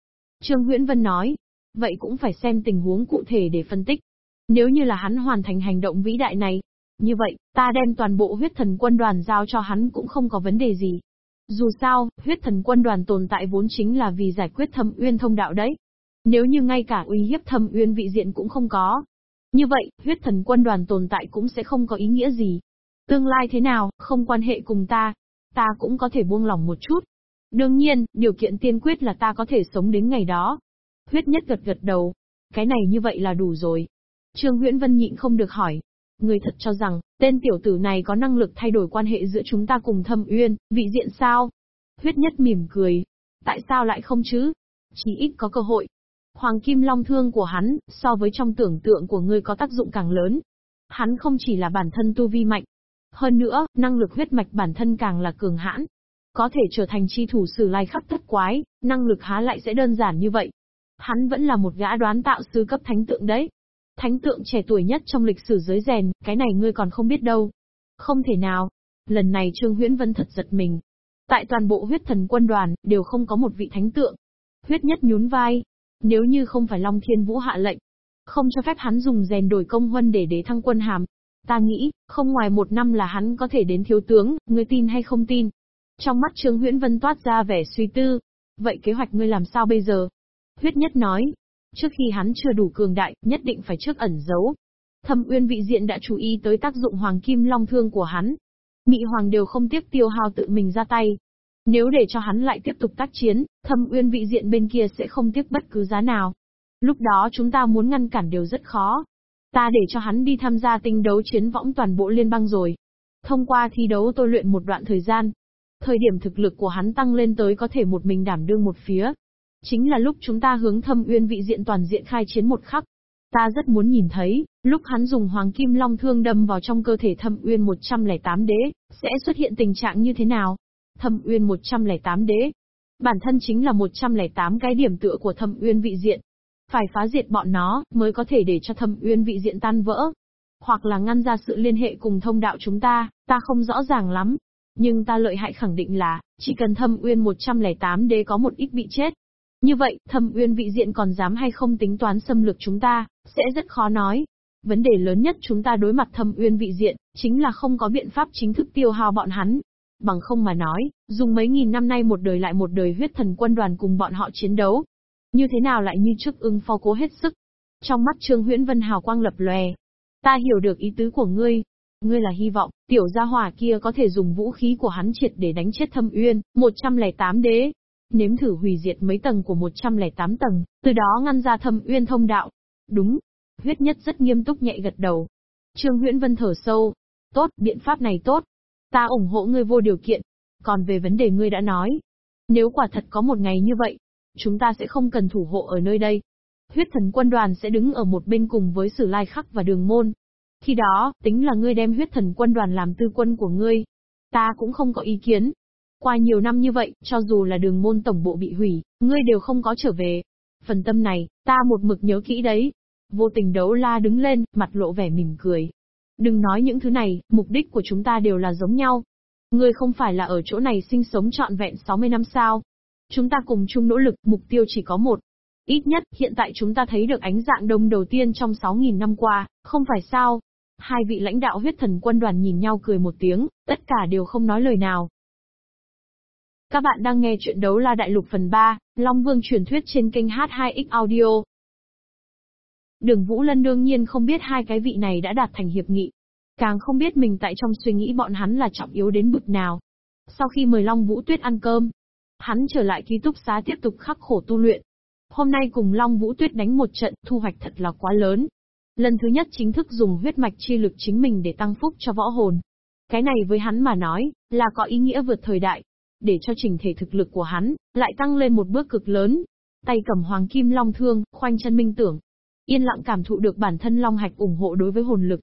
Trương Huyễn Vân nói. Vậy cũng phải xem tình huống cụ thể để phân tích. Nếu như là hắn hoàn thành hành động vĩ đại này, như vậy, ta đem toàn bộ huyết thần quân đoàn giao cho hắn cũng không có vấn đề gì. Dù sao, huyết thần quân đoàn tồn tại vốn chính là vì giải quyết thâm uyên thông đạo đấy. Nếu như ngay cả uy hiếp thâm uyên vị diện cũng không có. Như vậy, huyết thần quân đoàn tồn tại cũng sẽ không có ý nghĩa gì. Tương lai thế nào, không quan hệ cùng ta. Ta cũng có thể buông lòng một chút. Đương nhiên, điều kiện tiên quyết là ta có thể sống đến ngày đó. Huyết nhất gật gật đầu. Cái này như vậy là đủ rồi. Trương Huyễn Vân nhịn không được hỏi. Người thật cho rằng, tên tiểu tử này có năng lực thay đổi quan hệ giữa chúng ta cùng thâm uyên, vị diện sao? Huyết nhất mỉm cười. Tại sao lại không chứ? Chỉ ít có cơ hội. Hoàng kim long thương của hắn, so với trong tưởng tượng của ngươi có tác dụng càng lớn. Hắn không chỉ là bản thân tu vi mạnh. Hơn nữa, năng lực huyết mạch bản thân càng là cường hãn. Có thể trở thành chi thủ sử lai khắp thất quái, năng lực há lại sẽ đơn giản như vậy. Hắn vẫn là một gã đoán tạo sư cấp thánh tượng đấy. Thánh tượng trẻ tuổi nhất trong lịch sử giới rèn, cái này ngươi còn không biết đâu. Không thể nào. Lần này Trương Huyễn Vân thật giật mình. Tại toàn bộ huyết thần quân đoàn, đều không có một vị thánh tượng. Huyết nhất nhún vai, nếu như không phải Long Thiên Vũ hạ lệnh, không cho phép hắn dùng rèn đổi công huân để đế thăng quân hàm. Ta nghĩ, không ngoài một năm là hắn có thể đến thiếu tướng, ngươi tin hay không tin? Trong mắt Trương Huyễn Vân toát ra vẻ suy tư. Vậy kế hoạch ngươi làm sao bây giờ? Huyết nhất nói. Trước khi hắn chưa đủ cường đại, nhất định phải trước ẩn giấu. Thâm Uyên vị diện đã chú ý tới tác dụng hoàng kim long thương của hắn. Mị hoàng đều không tiếc tiêu hao tự mình ra tay, nếu để cho hắn lại tiếp tục tác chiến, thâm uyên vị diện bên kia sẽ không tiếc bất cứ giá nào. Lúc đó chúng ta muốn ngăn cản đều rất khó. Ta để cho hắn đi tham gia tinh đấu chiến võng toàn bộ liên bang rồi. Thông qua thi đấu tôi luyện một đoạn thời gian. Thời điểm thực lực của hắn tăng lên tới có thể một mình đảm đương một phía. Chính là lúc chúng ta hướng thâm uyên vị diện toàn diện khai chiến một khắc. Ta rất muốn nhìn thấy, lúc hắn dùng hoàng kim long thương đâm vào trong cơ thể thâm uyên 108 đế, sẽ xuất hiện tình trạng như thế nào? Thâm Uyên 108 đế. Bản thân chính là 108 cái điểm tựa của Thâm Uyên vị diện. Phải phá diệt bọn nó, mới có thể để cho Thâm Uyên vị diện tan vỡ. Hoặc là ngăn ra sự liên hệ cùng thông đạo chúng ta, ta không rõ ràng lắm. Nhưng ta lợi hại khẳng định là, chỉ cần Thâm Uyên 108 đế có một ít bị chết. Như vậy, Thâm Uyên vị diện còn dám hay không tính toán xâm lược chúng ta, sẽ rất khó nói. Vấn đề lớn nhất chúng ta đối mặt Thâm Uyên vị diện, chính là không có biện pháp chính thức tiêu hao bọn hắn, Bằng không mà nói, dùng mấy nghìn năm nay một đời lại một đời huyết thần quân đoàn cùng bọn họ chiến đấu. Như thế nào lại như trước ưng phó cố hết sức. Trong mắt Trương Huyễn Vân hào quang lập lòe. Ta hiểu được ý tứ của ngươi. Ngươi là hy vọng, tiểu gia hỏa kia có thể dùng vũ khí của hắn triệt để đánh chết thâm uyên, 108 đế. Nếm thử hủy diệt mấy tầng của 108 tầng, từ đó ngăn ra thâm uyên thông đạo. Đúng. Huyết nhất rất nghiêm túc nhẹ gật đầu. Trương Huyễn Vân thở sâu. Tốt, biện pháp này tốt. Ta ủng hộ ngươi vô điều kiện. Còn về vấn đề ngươi đã nói, nếu quả thật có một ngày như vậy, chúng ta sẽ không cần thủ hộ ở nơi đây. Huyết thần quân đoàn sẽ đứng ở một bên cùng với sử lai khắc và đường môn. Khi đó, tính là ngươi đem huyết thần quân đoàn làm tư quân của ngươi. Ta cũng không có ý kiến. Qua nhiều năm như vậy, cho dù là đường môn tổng bộ bị hủy, ngươi đều không có trở về. Phần tâm này, ta một mực nhớ kỹ đấy. Vô tình đấu la đứng lên, mặt lộ vẻ mỉm cười. Đừng nói những thứ này, mục đích của chúng ta đều là giống nhau. Ngươi không phải là ở chỗ này sinh sống trọn vẹn 60 năm sao? Chúng ta cùng chung nỗ lực, mục tiêu chỉ có một. Ít nhất, hiện tại chúng ta thấy được ánh dạng đông đầu tiên trong 6.000 năm qua, không phải sao? Hai vị lãnh đạo huyết thần quân đoàn nhìn nhau cười một tiếng, tất cả đều không nói lời nào. Các bạn đang nghe chuyện đấu la đại lục phần 3, Long Vương truyền thuyết trên kênh H2X Audio. Đường Vũ Lân đương nhiên không biết hai cái vị này đã đạt thành hiệp nghị. Càng không biết mình tại trong suy nghĩ bọn hắn là trọng yếu đến bực nào. Sau khi mời Long Vũ Tuyết ăn cơm, hắn trở lại ký túc xá tiếp tục khắc khổ tu luyện. Hôm nay cùng Long Vũ Tuyết đánh một trận, thu hoạch thật là quá lớn. Lần thứ nhất chính thức dùng huyết mạch chi lực chính mình để tăng phúc cho võ hồn. Cái này với hắn mà nói, là có ý nghĩa vượt thời đại, để cho trình thể thực lực của hắn lại tăng lên một bước cực lớn. Tay cầm hoàng kim long thương, khoanh chân minh tưởng. Yên lặng cảm thụ được bản thân long hạch ủng hộ đối với hồn lực.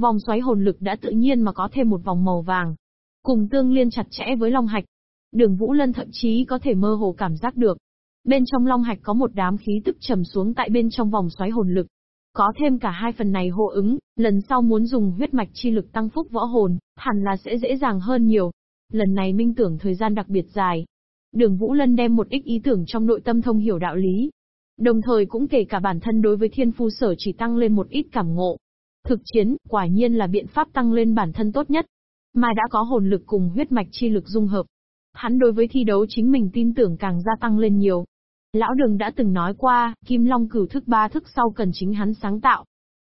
Vòng xoáy hồn lực đã tự nhiên mà có thêm một vòng màu vàng. Cùng tương liên chặt chẽ với long hạch. Đường Vũ Lân thậm chí có thể mơ hồ cảm giác được. Bên trong long hạch có một đám khí tức trầm xuống tại bên trong vòng xoáy hồn lực. Có thêm cả hai phần này hộ ứng, lần sau muốn dùng huyết mạch chi lực tăng phúc võ hồn, hẳn là sẽ dễ dàng hơn nhiều. Lần này minh tưởng thời gian đặc biệt dài. Đường Vũ Lân đem một ít ý tưởng trong nội tâm thông hiểu đạo lý. Đồng thời cũng kể cả bản thân đối với thiên phu sở chỉ tăng lên một ít cảm ngộ. Thực chiến, quả nhiên là biện pháp tăng lên bản thân tốt nhất. Mà đã có hồn lực cùng huyết mạch chi lực dung hợp. Hắn đối với thi đấu chính mình tin tưởng càng gia tăng lên nhiều. Lão Đường đã từng nói qua, Kim Long cửu thức ba thức sau cần chính hắn sáng tạo.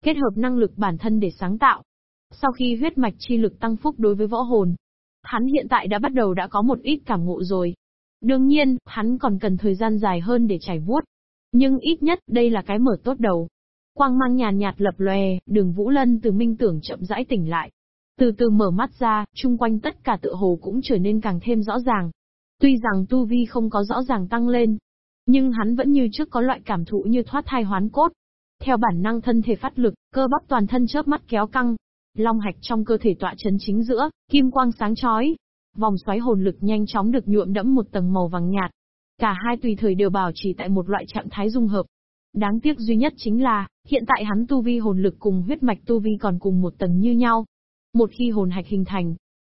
Kết hợp năng lực bản thân để sáng tạo. Sau khi huyết mạch chi lực tăng phúc đối với võ hồn, Hắn hiện tại đã bắt đầu đã có một ít cảm ngộ rồi. Đương nhiên, hắn còn cần thời gian dài hơn để trải vuốt. Nhưng ít nhất, đây là cái mở tốt đầu. Quang mang nhàn nhạt lập lòe, đường Vũ Lân từ minh tưởng chậm rãi tỉnh lại. Từ từ mở mắt ra, chung quanh tất cả tự hồ cũng trở nên càng thêm rõ ràng. Tuy rằng tu vi không có rõ ràng tăng lên, nhưng hắn vẫn như trước có loại cảm thụ như thoát thai hoán cốt. Theo bản năng thân thể phát lực, cơ bắp toàn thân chớp mắt kéo căng, Long hạch trong cơ thể tọa chấn chính giữa, kim quang sáng chói. Vòng xoáy hồn lực nhanh chóng được nhuộm đẫm một tầng màu vàng nhạt. Cả hai tùy thời đều bảo trì tại một loại trạng thái dung hợp. Đáng tiếc duy nhất chính là, hiện tại hắn tu vi hồn lực cùng huyết mạch tu vi còn cùng một tầng như nhau. Một khi hồn hạch hình thành,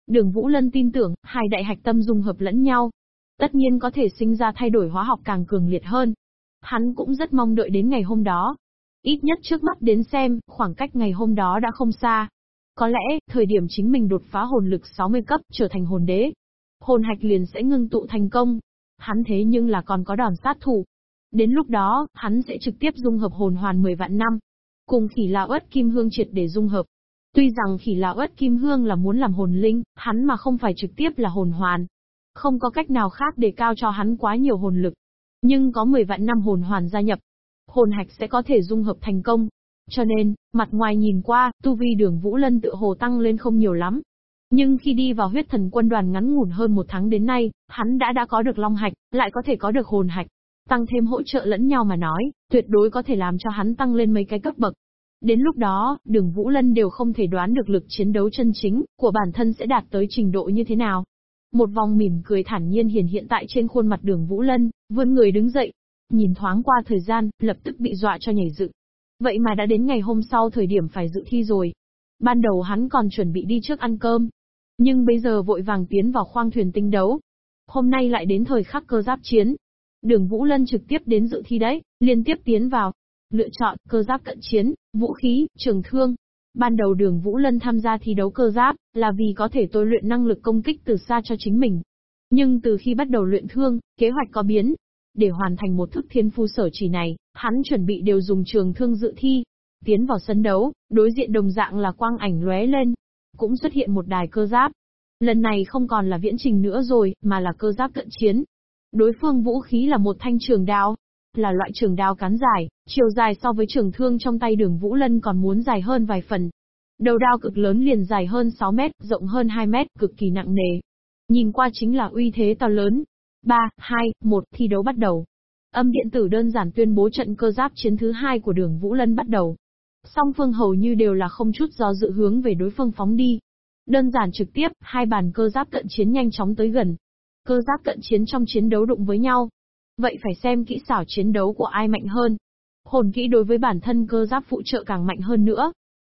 đường Vũ Lân tin tưởng, hai đại hạch tâm dung hợp lẫn nhau. Tất nhiên có thể sinh ra thay đổi hóa học càng cường liệt hơn. Hắn cũng rất mong đợi đến ngày hôm đó. Ít nhất trước mắt đến xem, khoảng cách ngày hôm đó đã không xa. Có lẽ, thời điểm chính mình đột phá hồn lực 60 cấp, trở thành hồn đế, hồn hạch liền sẽ ngưng tụ thành công. Hắn thế nhưng là còn có đòn sát thủ. Đến lúc đó, hắn sẽ trực tiếp dung hợp hồn hoàn 10 vạn năm. Cùng khỉ lão ớt kim hương triệt để dung hợp. Tuy rằng khỉ lão ớt kim hương là muốn làm hồn linh, hắn mà không phải trực tiếp là hồn hoàn. Không có cách nào khác để cao cho hắn quá nhiều hồn lực. Nhưng có 10 vạn năm hồn hoàn gia nhập. Hồn hạch sẽ có thể dung hợp thành công, cho nên, mặt ngoài nhìn qua, tu vi đường Vũ Lân tự hồ tăng lên không nhiều lắm. Nhưng khi đi vào huyết thần quân đoàn ngắn ngủn hơn một tháng đến nay, hắn đã đã có được long hạch, lại có thể có được hồn hạch. Tăng thêm hỗ trợ lẫn nhau mà nói, tuyệt đối có thể làm cho hắn tăng lên mấy cái cấp bậc. Đến lúc đó, đường Vũ Lân đều không thể đoán được lực chiến đấu chân chính của bản thân sẽ đạt tới trình độ như thế nào. Một vòng mỉm cười thản nhiên hiển hiện tại trên khuôn mặt đường Vũ Lân, vươn người đứng dậy. Nhìn thoáng qua thời gian, lập tức bị dọa cho nhảy dựng. Vậy mà đã đến ngày hôm sau thời điểm phải dự thi rồi. Ban đầu hắn còn chuẩn bị đi trước ăn cơm. Nhưng bây giờ vội vàng tiến vào khoang thuyền tinh đấu. Hôm nay lại đến thời khắc cơ giáp chiến. Đường Vũ Lân trực tiếp đến dự thi đấy, liên tiếp tiến vào. Lựa chọn, cơ giáp cận chiến, vũ khí, trường thương. Ban đầu đường Vũ Lân tham gia thi đấu cơ giáp, là vì có thể tôi luyện năng lực công kích từ xa cho chính mình. Nhưng từ khi bắt đầu luyện thương, kế hoạch có biến, để hoàn thành một thức thiên phu sở chỉ này, hắn chuẩn bị đều dùng trường thương dự thi. Tiến vào sân đấu, đối diện đồng dạng là quang ảnh lóe lên. Cũng xuất hiện một đài cơ giáp. Lần này không còn là viễn trình nữa rồi, mà là cơ giáp cận chiến. Đối phương vũ khí là một thanh trường đao. Là loại trường đao cán dài, chiều dài so với trường thương trong tay đường Vũ Lân còn muốn dài hơn vài phần. Đầu đao cực lớn liền dài hơn 6 mét, rộng hơn 2 mét, cực kỳ nặng nề. Nhìn qua chính là uy thế to lớn, 3, 2, 1, thi đấu bắt đầu. Âm điện tử đơn giản tuyên bố trận cơ giáp chiến thứ hai của đường Vũ Lân bắt đầu. Song phương hầu như đều là không chút do dự hướng về đối phương phóng đi. Đơn giản trực tiếp, hai bàn cơ giáp cận chiến nhanh chóng tới gần. Cơ giáp cận chiến trong chiến đấu đụng với nhau. Vậy phải xem kỹ xảo chiến đấu của ai mạnh hơn. Hồn kỹ đối với bản thân cơ giáp phụ trợ càng mạnh hơn nữa.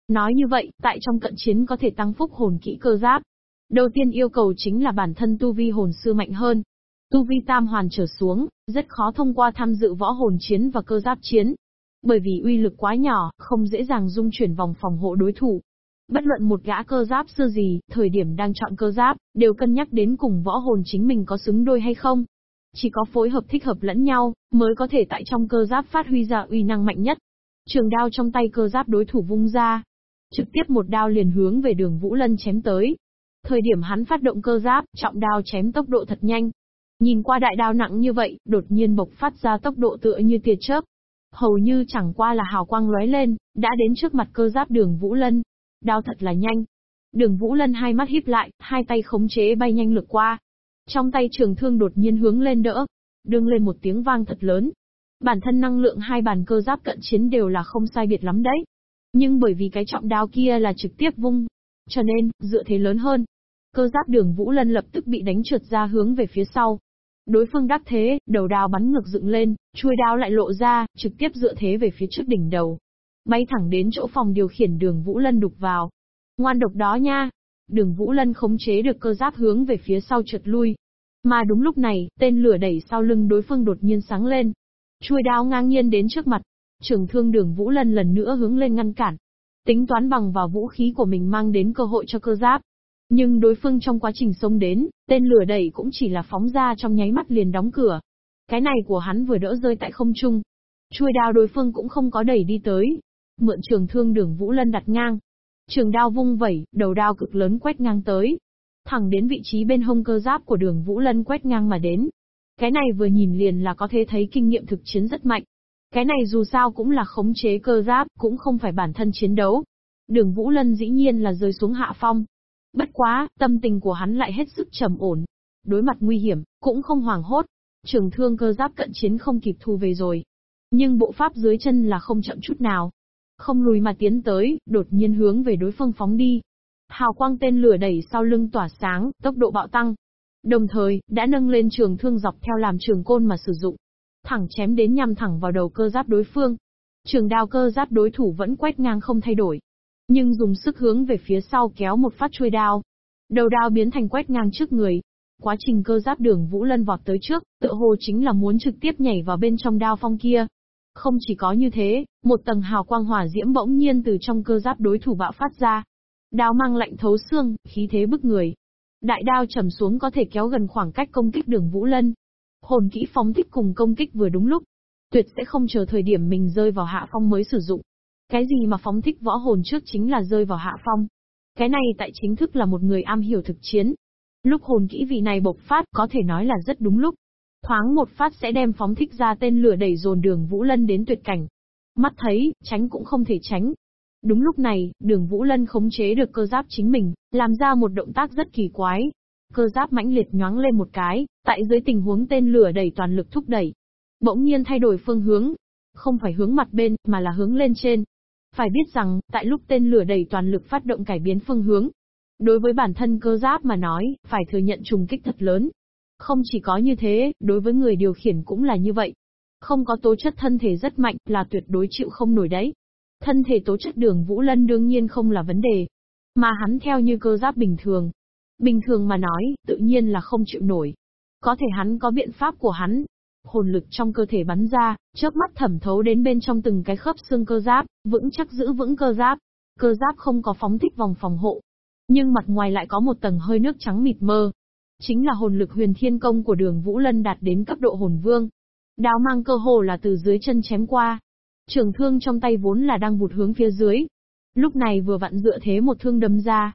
Nói như vậy, tại trong cận chiến có thể tăng phúc hồn kỹ cơ giáp. Đầu tiên yêu cầu chính là bản thân tu vi hồn sư mạnh hơn. Tu vi tam hoàn trở xuống, rất khó thông qua tham dự võ hồn chiến và cơ giáp chiến. Bởi vì uy lực quá nhỏ, không dễ dàng dung chuyển vòng phòng hộ đối thủ. Bất luận một gã cơ giáp xưa gì, thời điểm đang chọn cơ giáp, đều cân nhắc đến cùng võ hồn chính mình có xứng đôi hay không. Chỉ có phối hợp thích hợp lẫn nhau, mới có thể tại trong cơ giáp phát huy ra uy năng mạnh nhất. Trường đao trong tay cơ giáp đối thủ vung ra. Trực tiếp một đao liền hướng về đường Vũ Lân chém tới. Thời điểm hắn phát động cơ giáp, trọng đao chém tốc độ thật nhanh. Nhìn qua đại đao nặng như vậy, đột nhiên bộc phát ra tốc độ tựa như tia chớp. Hầu như chẳng qua là hào quang lóe lên, đã đến trước mặt cơ giáp đường Vũ Lân. Đao thật là nhanh. Đường Vũ Lân hai mắt híp lại, hai tay khống chế bay nhanh lược qua. Trong tay trường thương đột nhiên hướng lên đỡ. Đương lên một tiếng vang thật lớn. Bản thân năng lượng hai bàn cơ giáp cận chiến đều là không sai biệt lắm đấy. Nhưng bởi vì cái trọng đao kia là trực tiếp vung. Cho nên, dựa thế lớn hơn. Cơ giáp đường Vũ Lân lập tức bị đánh trượt ra hướng về phía sau. Đối phương đắc thế, đầu đao bắn ngược dựng lên, chuôi đao lại lộ ra, trực tiếp dựa thế về phía trước đỉnh đầu. Bay thẳng đến chỗ phòng điều khiển đường Vũ Lân đục vào. Ngoan độc đó nha. Đường Vũ Lân khống chế được cơ giáp hướng về phía sau trượt lui. Mà đúng lúc này, tên lửa đẩy sau lưng đối phương đột nhiên sáng lên. Chuôi đao ngang nhiên đến trước mặt. Trường thương đường Vũ Lân lần nữa hướng lên ngăn cản. Tính toán bằng vào vũ khí của mình mang đến cơ hội cho cơ giáp. Nhưng đối phương trong quá trình xông đến, tên lửa đẩy cũng chỉ là phóng ra trong nháy mắt liền đóng cửa. Cái này của hắn vừa đỡ rơi tại không trung. Chuôi đao đối phương cũng không có đẩy đi tới. Mượn trường thương đường Vũ Lân đặt ngang. Trường đao vung vẩy, đầu đao cực lớn quét ngang tới. Thẳng đến vị trí bên hông cơ giáp của đường Vũ Lân quét ngang mà đến. Cái này vừa nhìn liền là có thể thấy kinh nghiệm thực chiến rất mạnh. Cái này dù sao cũng là khống chế cơ giáp, cũng không phải bản thân chiến đấu. Đường Vũ Lân dĩ nhiên là rơi xuống hạ phong. Bất quá, tâm tình của hắn lại hết sức trầm ổn. Đối mặt nguy hiểm, cũng không hoảng hốt. Trường thương cơ giáp cận chiến không kịp thu về rồi. Nhưng bộ pháp dưới chân là không chậm chút nào. Không lùi mà tiến tới, đột nhiên hướng về đối phương phóng đi. Hào quang tên lửa đẩy sau lưng tỏa sáng, tốc độ bạo tăng. Đồng thời, đã nâng lên trường thương dọc theo làm trường côn mà sử dụng. Thẳng chém đến nhằm thẳng vào đầu cơ giáp đối phương. Trường đao cơ giáp đối thủ vẫn quét ngang không thay đổi, nhưng dùng sức hướng về phía sau kéo một phát chuôi đao. Đầu đao biến thành quét ngang trước người. Quá trình cơ giáp đường Vũ Lân vọt tới trước, tựa hồ chính là muốn trực tiếp nhảy vào bên trong đao phong kia. Không chỉ có như thế, một tầng hào quang hỏa diễm bỗng nhiên từ trong cơ giáp đối thủ bạo phát ra. Đao mang lạnh thấu xương, khí thế bức người. Đại đao trầm xuống có thể kéo gần khoảng cách công kích đường Vũ Lân. Hồn kỹ phóng thích cùng công kích vừa đúng lúc. Tuyệt sẽ không chờ thời điểm mình rơi vào hạ phong mới sử dụng. Cái gì mà phóng thích võ hồn trước chính là rơi vào hạ phong. Cái này tại chính thức là một người am hiểu thực chiến. Lúc hồn kỹ vị này bộc phát có thể nói là rất đúng lúc. Thoáng một phát sẽ đem phóng thích ra tên lửa đẩy dồn đường Vũ Lân đến tuyệt cảnh. Mắt thấy, tránh cũng không thể tránh. Đúng lúc này, đường Vũ Lân khống chế được cơ giáp chính mình, làm ra một động tác rất kỳ quái. Cơ giáp mãnh liệt nhoáng lên một cái, tại dưới tình huống tên lửa đẩy toàn lực thúc đẩy. Bỗng nhiên thay đổi phương hướng. Không phải hướng mặt bên, mà là hướng lên trên. Phải biết rằng, tại lúc tên lửa đẩy toàn lực phát động cải biến phương hướng, đối với bản thân cơ giáp mà nói, phải thừa nhận trùng kích thật lớn. Không chỉ có như thế, đối với người điều khiển cũng là như vậy. Không có tố chất thân thể rất mạnh là tuyệt đối chịu không nổi đấy. Thân thể tố chất đường Vũ Lân đương nhiên không là vấn đề. Mà hắn theo như cơ giáp bình thường. Bình thường mà nói, tự nhiên là không chịu nổi. Có thể hắn có biện pháp của hắn, hồn lực trong cơ thể bắn ra, chớp mắt thẩm thấu đến bên trong từng cái khớp xương cơ giáp, vững chắc giữ vững cơ giáp. Cơ giáp không có phóng thích vòng phòng hộ, nhưng mặt ngoài lại có một tầng hơi nước trắng mịt mơ. Chính là hồn lực huyền thiên công của đường Vũ Lân đạt đến cấp độ hồn vương. Đao mang cơ hồ là từ dưới chân chém qua. Trường thương trong tay vốn là đang vụt hướng phía dưới. Lúc này vừa vặn dựa thế một thương đâm ra.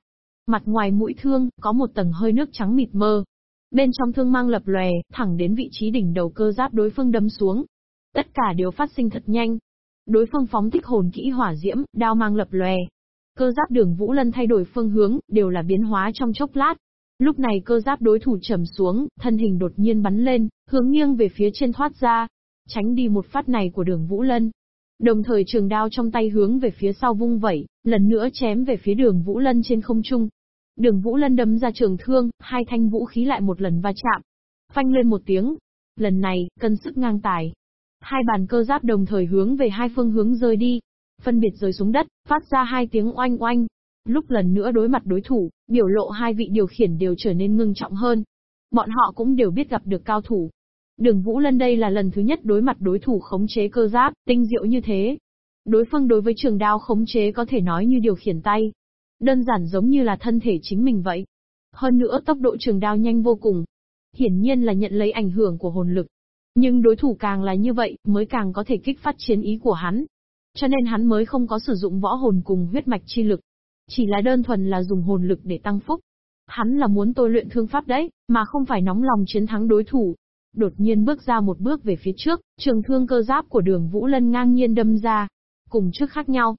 Mặt ngoài mũi thương, có một tầng hơi nước trắng mịt mơ, Bên trong thương mang lập lòe, thẳng đến vị trí đỉnh đầu cơ giáp đối phương đâm xuống. Tất cả đều phát sinh thật nhanh. Đối phương phóng thích hồn kỹ hỏa diễm, đao mang lập lòe. Cơ giáp đường Vũ Lân thay đổi phương hướng, đều là biến hóa trong chốc lát. Lúc này cơ giáp đối thủ trầm xuống, thân hình đột nhiên bắn lên, hướng nghiêng về phía trên thoát ra. Tránh đi một phát này của đường Vũ Lân. Đồng thời trường đao trong tay hướng về phía sau vung vẩy, lần nữa chém về phía đường Vũ Lân trên không trung. Đường Vũ Lân đâm ra trường thương, hai thanh vũ khí lại một lần va chạm. Phanh lên một tiếng. Lần này, cân sức ngang tài. Hai bàn cơ giáp đồng thời hướng về hai phương hướng rơi đi. Phân biệt rơi xuống đất, phát ra hai tiếng oanh oanh. Lúc lần nữa đối mặt đối thủ, biểu lộ hai vị điều khiển đều trở nên ngưng trọng hơn. Bọn họ cũng đều biết gặp được cao thủ. Đường Vũ Lân đây là lần thứ nhất đối mặt đối thủ khống chế cơ giáp, tinh diệu như thế. Đối phương đối với trường đao khống chế có thể nói như điều khiển tay. Đơn giản giống như là thân thể chính mình vậy. Hơn nữa tốc độ trường đao nhanh vô cùng. Hiển nhiên là nhận lấy ảnh hưởng của hồn lực. Nhưng đối thủ càng là như vậy, mới càng có thể kích phát chiến ý của hắn. Cho nên hắn mới không có sử dụng võ hồn cùng huyết mạch chi lực. Chỉ là đơn thuần là dùng hồn lực để tăng phúc. Hắn là muốn tôi luyện thương pháp đấy, mà không phải nóng lòng chiến thắng đối thủ. Đột nhiên bước ra một bước về phía trước, trường thương cơ giáp của đường Vũ Lân ngang nhiên đâm ra. Cùng trước khác nhau.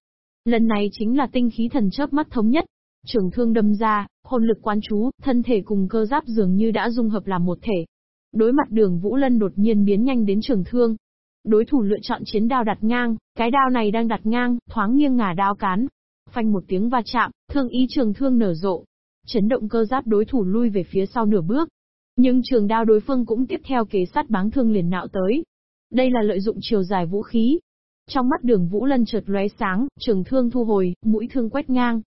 Lần này chính là tinh khí thần chớp mắt thống nhất. Trường thương đâm ra, hồn lực quán chú, thân thể cùng cơ giáp dường như đã dung hợp làm một thể. Đối mặt đường Vũ Lân đột nhiên biến nhanh đến trường thương. Đối thủ lựa chọn chiến đao đặt ngang, cái đao này đang đặt ngang, thoáng nghiêng ngả đao cán. Phanh một tiếng va chạm, thương ý trường thương nở rộ, chấn động cơ giáp đối thủ lui về phía sau nửa bước. Nhưng trường đao đối phương cũng tiếp theo kế sát báng thương liền nạo tới. Đây là lợi dụng chiều dài vũ khí. Trong mắt đường Vũ Lân chợt lóe sáng, trường thương thu hồi, mũi thương quét ngang.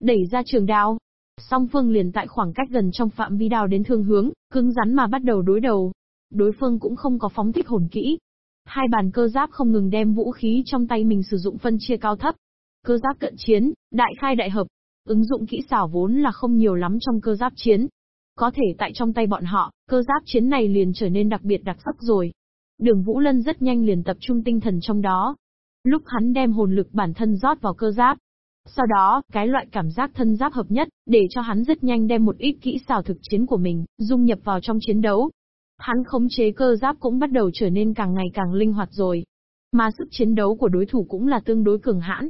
Đẩy ra trường đao. Song phương liền tại khoảng cách gần trong phạm vi đao đến thương hướng, cứng rắn mà bắt đầu đối đầu. Đối phương cũng không có phóng thích hồn kỹ. Hai bàn cơ giáp không ngừng đem vũ khí trong tay mình sử dụng phân chia cao thấp. Cơ giáp cận chiến, đại khai đại hợp, Ứng dụng kỹ xảo vốn là không nhiều lắm trong cơ giáp chiến. Có thể tại trong tay bọn họ, cơ giáp chiến này liền trở nên đặc biệt đặc sắc rồi. Đường Vũ Lân rất nhanh liền tập trung tinh thần trong đó. Lúc hắn đem hồn lực bản thân rót vào cơ giáp. Sau đó, cái loại cảm giác thân giáp hợp nhất, để cho hắn rất nhanh đem một ít kỹ xảo thực chiến của mình, dung nhập vào trong chiến đấu. Hắn khống chế cơ giáp cũng bắt đầu trở nên càng ngày càng linh hoạt rồi. Mà sức chiến đấu của đối thủ cũng là tương đối cường hãn.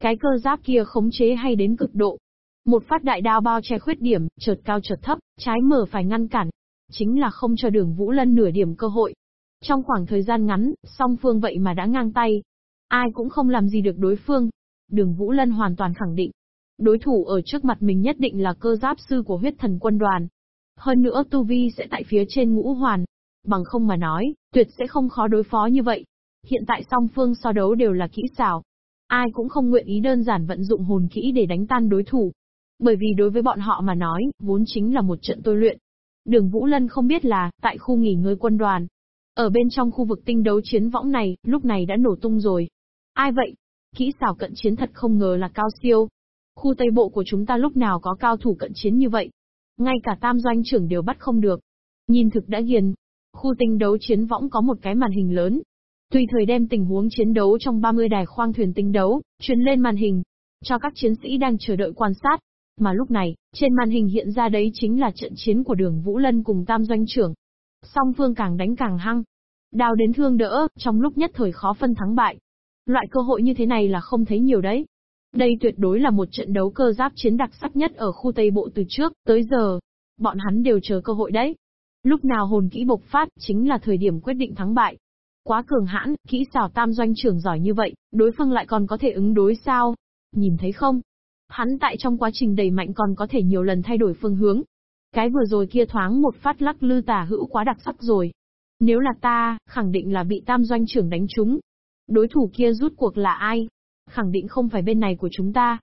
Cái cơ giáp kia khống chế hay đến cực độ. Một phát đại đao bao che khuyết điểm, chợt cao chợt thấp, trái mở phải ngăn cản. Chính là không cho đường Vũ Lân nửa điểm cơ hội. Trong khoảng thời gian ngắn, song phương vậy mà đã ngang tay. Ai cũng không làm gì được đối phương. Đường Vũ Lân hoàn toàn khẳng định. Đối thủ ở trước mặt mình nhất định là cơ giáp sư của huyết thần quân đoàn. Hơn nữa Tu Vi sẽ tại phía trên ngũ hoàn. Bằng không mà nói, tuyệt sẽ không khó đối phó như vậy. Hiện tại song phương so đấu đều là kỹ xảo, Ai cũng không nguyện ý đơn giản vận dụng hồn kỹ để đánh tan đối thủ. Bởi vì đối với bọn họ mà nói, vốn chính là một trận tôi luyện. Đường Vũ Lân không biết là, tại khu nghỉ ngơi quân đoàn. Ở bên trong khu vực tinh đấu chiến võng này, lúc này đã nổ tung rồi. Ai vậy? Kỹ xảo cận chiến thật không ngờ là cao siêu. Khu Tây Bộ của chúng ta lúc nào có cao thủ cận chiến như vậy. Ngay cả tam doanh trưởng đều bắt không được. Nhìn thực đã ghiền. Khu tinh đấu chiến võng có một cái màn hình lớn, Tùy thời đem tình huống chiến đấu trong 30 đài khoang thuyền tinh đấu, truyền lên màn hình, cho các chiến sĩ đang chờ đợi quan sát. Mà lúc này, trên màn hình hiện ra đấy chính là trận chiến của đường Vũ Lân cùng Tam Doanh trưởng. Song phương càng đánh càng hăng. Đào đến thương đỡ, trong lúc nhất thời khó phân thắng bại. Loại cơ hội như thế này là không thấy nhiều đấy. Đây tuyệt đối là một trận đấu cơ giáp chiến đặc sắc nhất ở khu Tây Bộ từ trước tới giờ. Bọn hắn đều chờ cơ hội đấy. Lúc nào hồn kỹ bộc phát chính là thời điểm quyết định thắng bại. Quá cường hãn, kỹ xảo tam doanh trưởng giỏi như vậy, đối phương lại còn có thể ứng đối sao? Nhìn thấy không? Hắn tại trong quá trình đầy mạnh còn có thể nhiều lần thay đổi phương hướng. Cái vừa rồi kia thoáng một phát lắc lư tả hữu quá đặc sắc rồi. Nếu là ta, khẳng định là bị tam doanh trưởng đánh trúng. Đối thủ kia rút cuộc là ai? Khẳng định không phải bên này của chúng ta.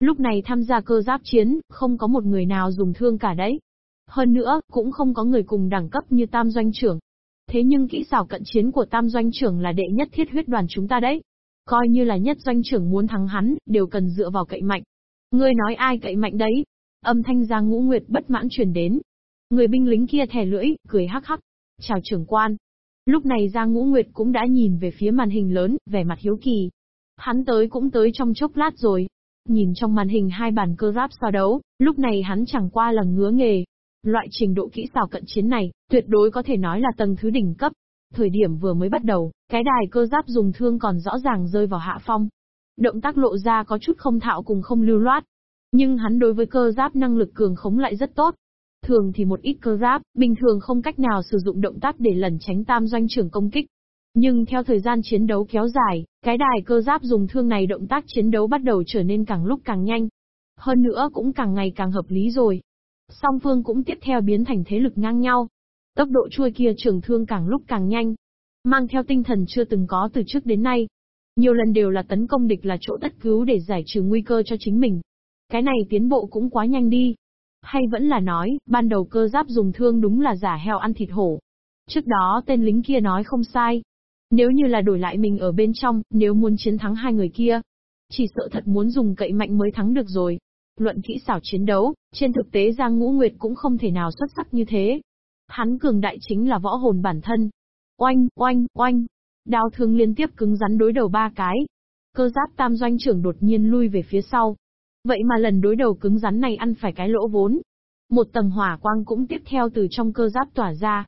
Lúc này tham gia cơ giáp chiến, không có một người nào dùng thương cả đấy. Hơn nữa, cũng không có người cùng đẳng cấp như tam doanh trưởng. Thế nhưng kỹ xảo cận chiến của tam doanh trưởng là đệ nhất thiết huyết đoàn chúng ta đấy. Coi như là nhất doanh trưởng muốn thắng hắn, đều cần dựa vào cậy mạnh. Ngươi nói ai cậy mạnh đấy? Âm thanh Giang Ngũ Nguyệt bất mãn truyền đến. Người binh lính kia thẻ lưỡi, cười hắc hắc. Chào trưởng quan. Lúc này Giang Ngũ Nguyệt cũng đã nhìn về phía màn hình lớn, vẻ mặt hiếu kỳ. Hắn tới cũng tới trong chốc lát rồi. Nhìn trong màn hình hai bàn cơ giáp so đấu, lúc này hắn chẳng qua là ngứa nghề, Loại trình độ kỹ xảo cận chiến này, tuyệt đối có thể nói là tầng thứ đỉnh cấp. Thời điểm vừa mới bắt đầu, cái đài cơ giáp dùng thương còn rõ ràng rơi vào hạ phong. Động tác lộ ra có chút không thạo cùng không lưu loát. Nhưng hắn đối với cơ giáp năng lực cường khống lại rất tốt. Thường thì một ít cơ giáp, bình thường không cách nào sử dụng động tác để lẩn tránh tam doanh trưởng công kích. Nhưng theo thời gian chiến đấu kéo dài, cái đài cơ giáp dùng thương này động tác chiến đấu bắt đầu trở nên càng lúc càng nhanh. Hơn nữa cũng càng ngày càng hợp lý rồi. Song phương cũng tiếp theo biến thành thế lực ngang nhau. Tốc độ chui kia trường thương càng lúc càng nhanh. Mang theo tinh thần chưa từng có từ trước đến nay. Nhiều lần đều là tấn công địch là chỗ tất cứu để giải trừ nguy cơ cho chính mình. Cái này tiến bộ cũng quá nhanh đi. Hay vẫn là nói, ban đầu cơ giáp dùng thương đúng là giả heo ăn thịt hổ. Trước đó tên lính kia nói không sai. Nếu như là đổi lại mình ở bên trong, nếu muốn chiến thắng hai người kia, chỉ sợ thật muốn dùng cậy mạnh mới thắng được rồi. Luận kỹ xảo chiến đấu, trên thực tế Giang Ngũ Nguyệt cũng không thể nào xuất sắc như thế. Hắn cường đại chính là võ hồn bản thân. Oanh, oanh, oanh. Đao thương liên tiếp cứng rắn đối đầu ba cái. Cơ giáp tam doanh trưởng đột nhiên lui về phía sau. Vậy mà lần đối đầu cứng rắn này ăn phải cái lỗ vốn. Một tầng hỏa quang cũng tiếp theo từ trong cơ giáp tỏa ra.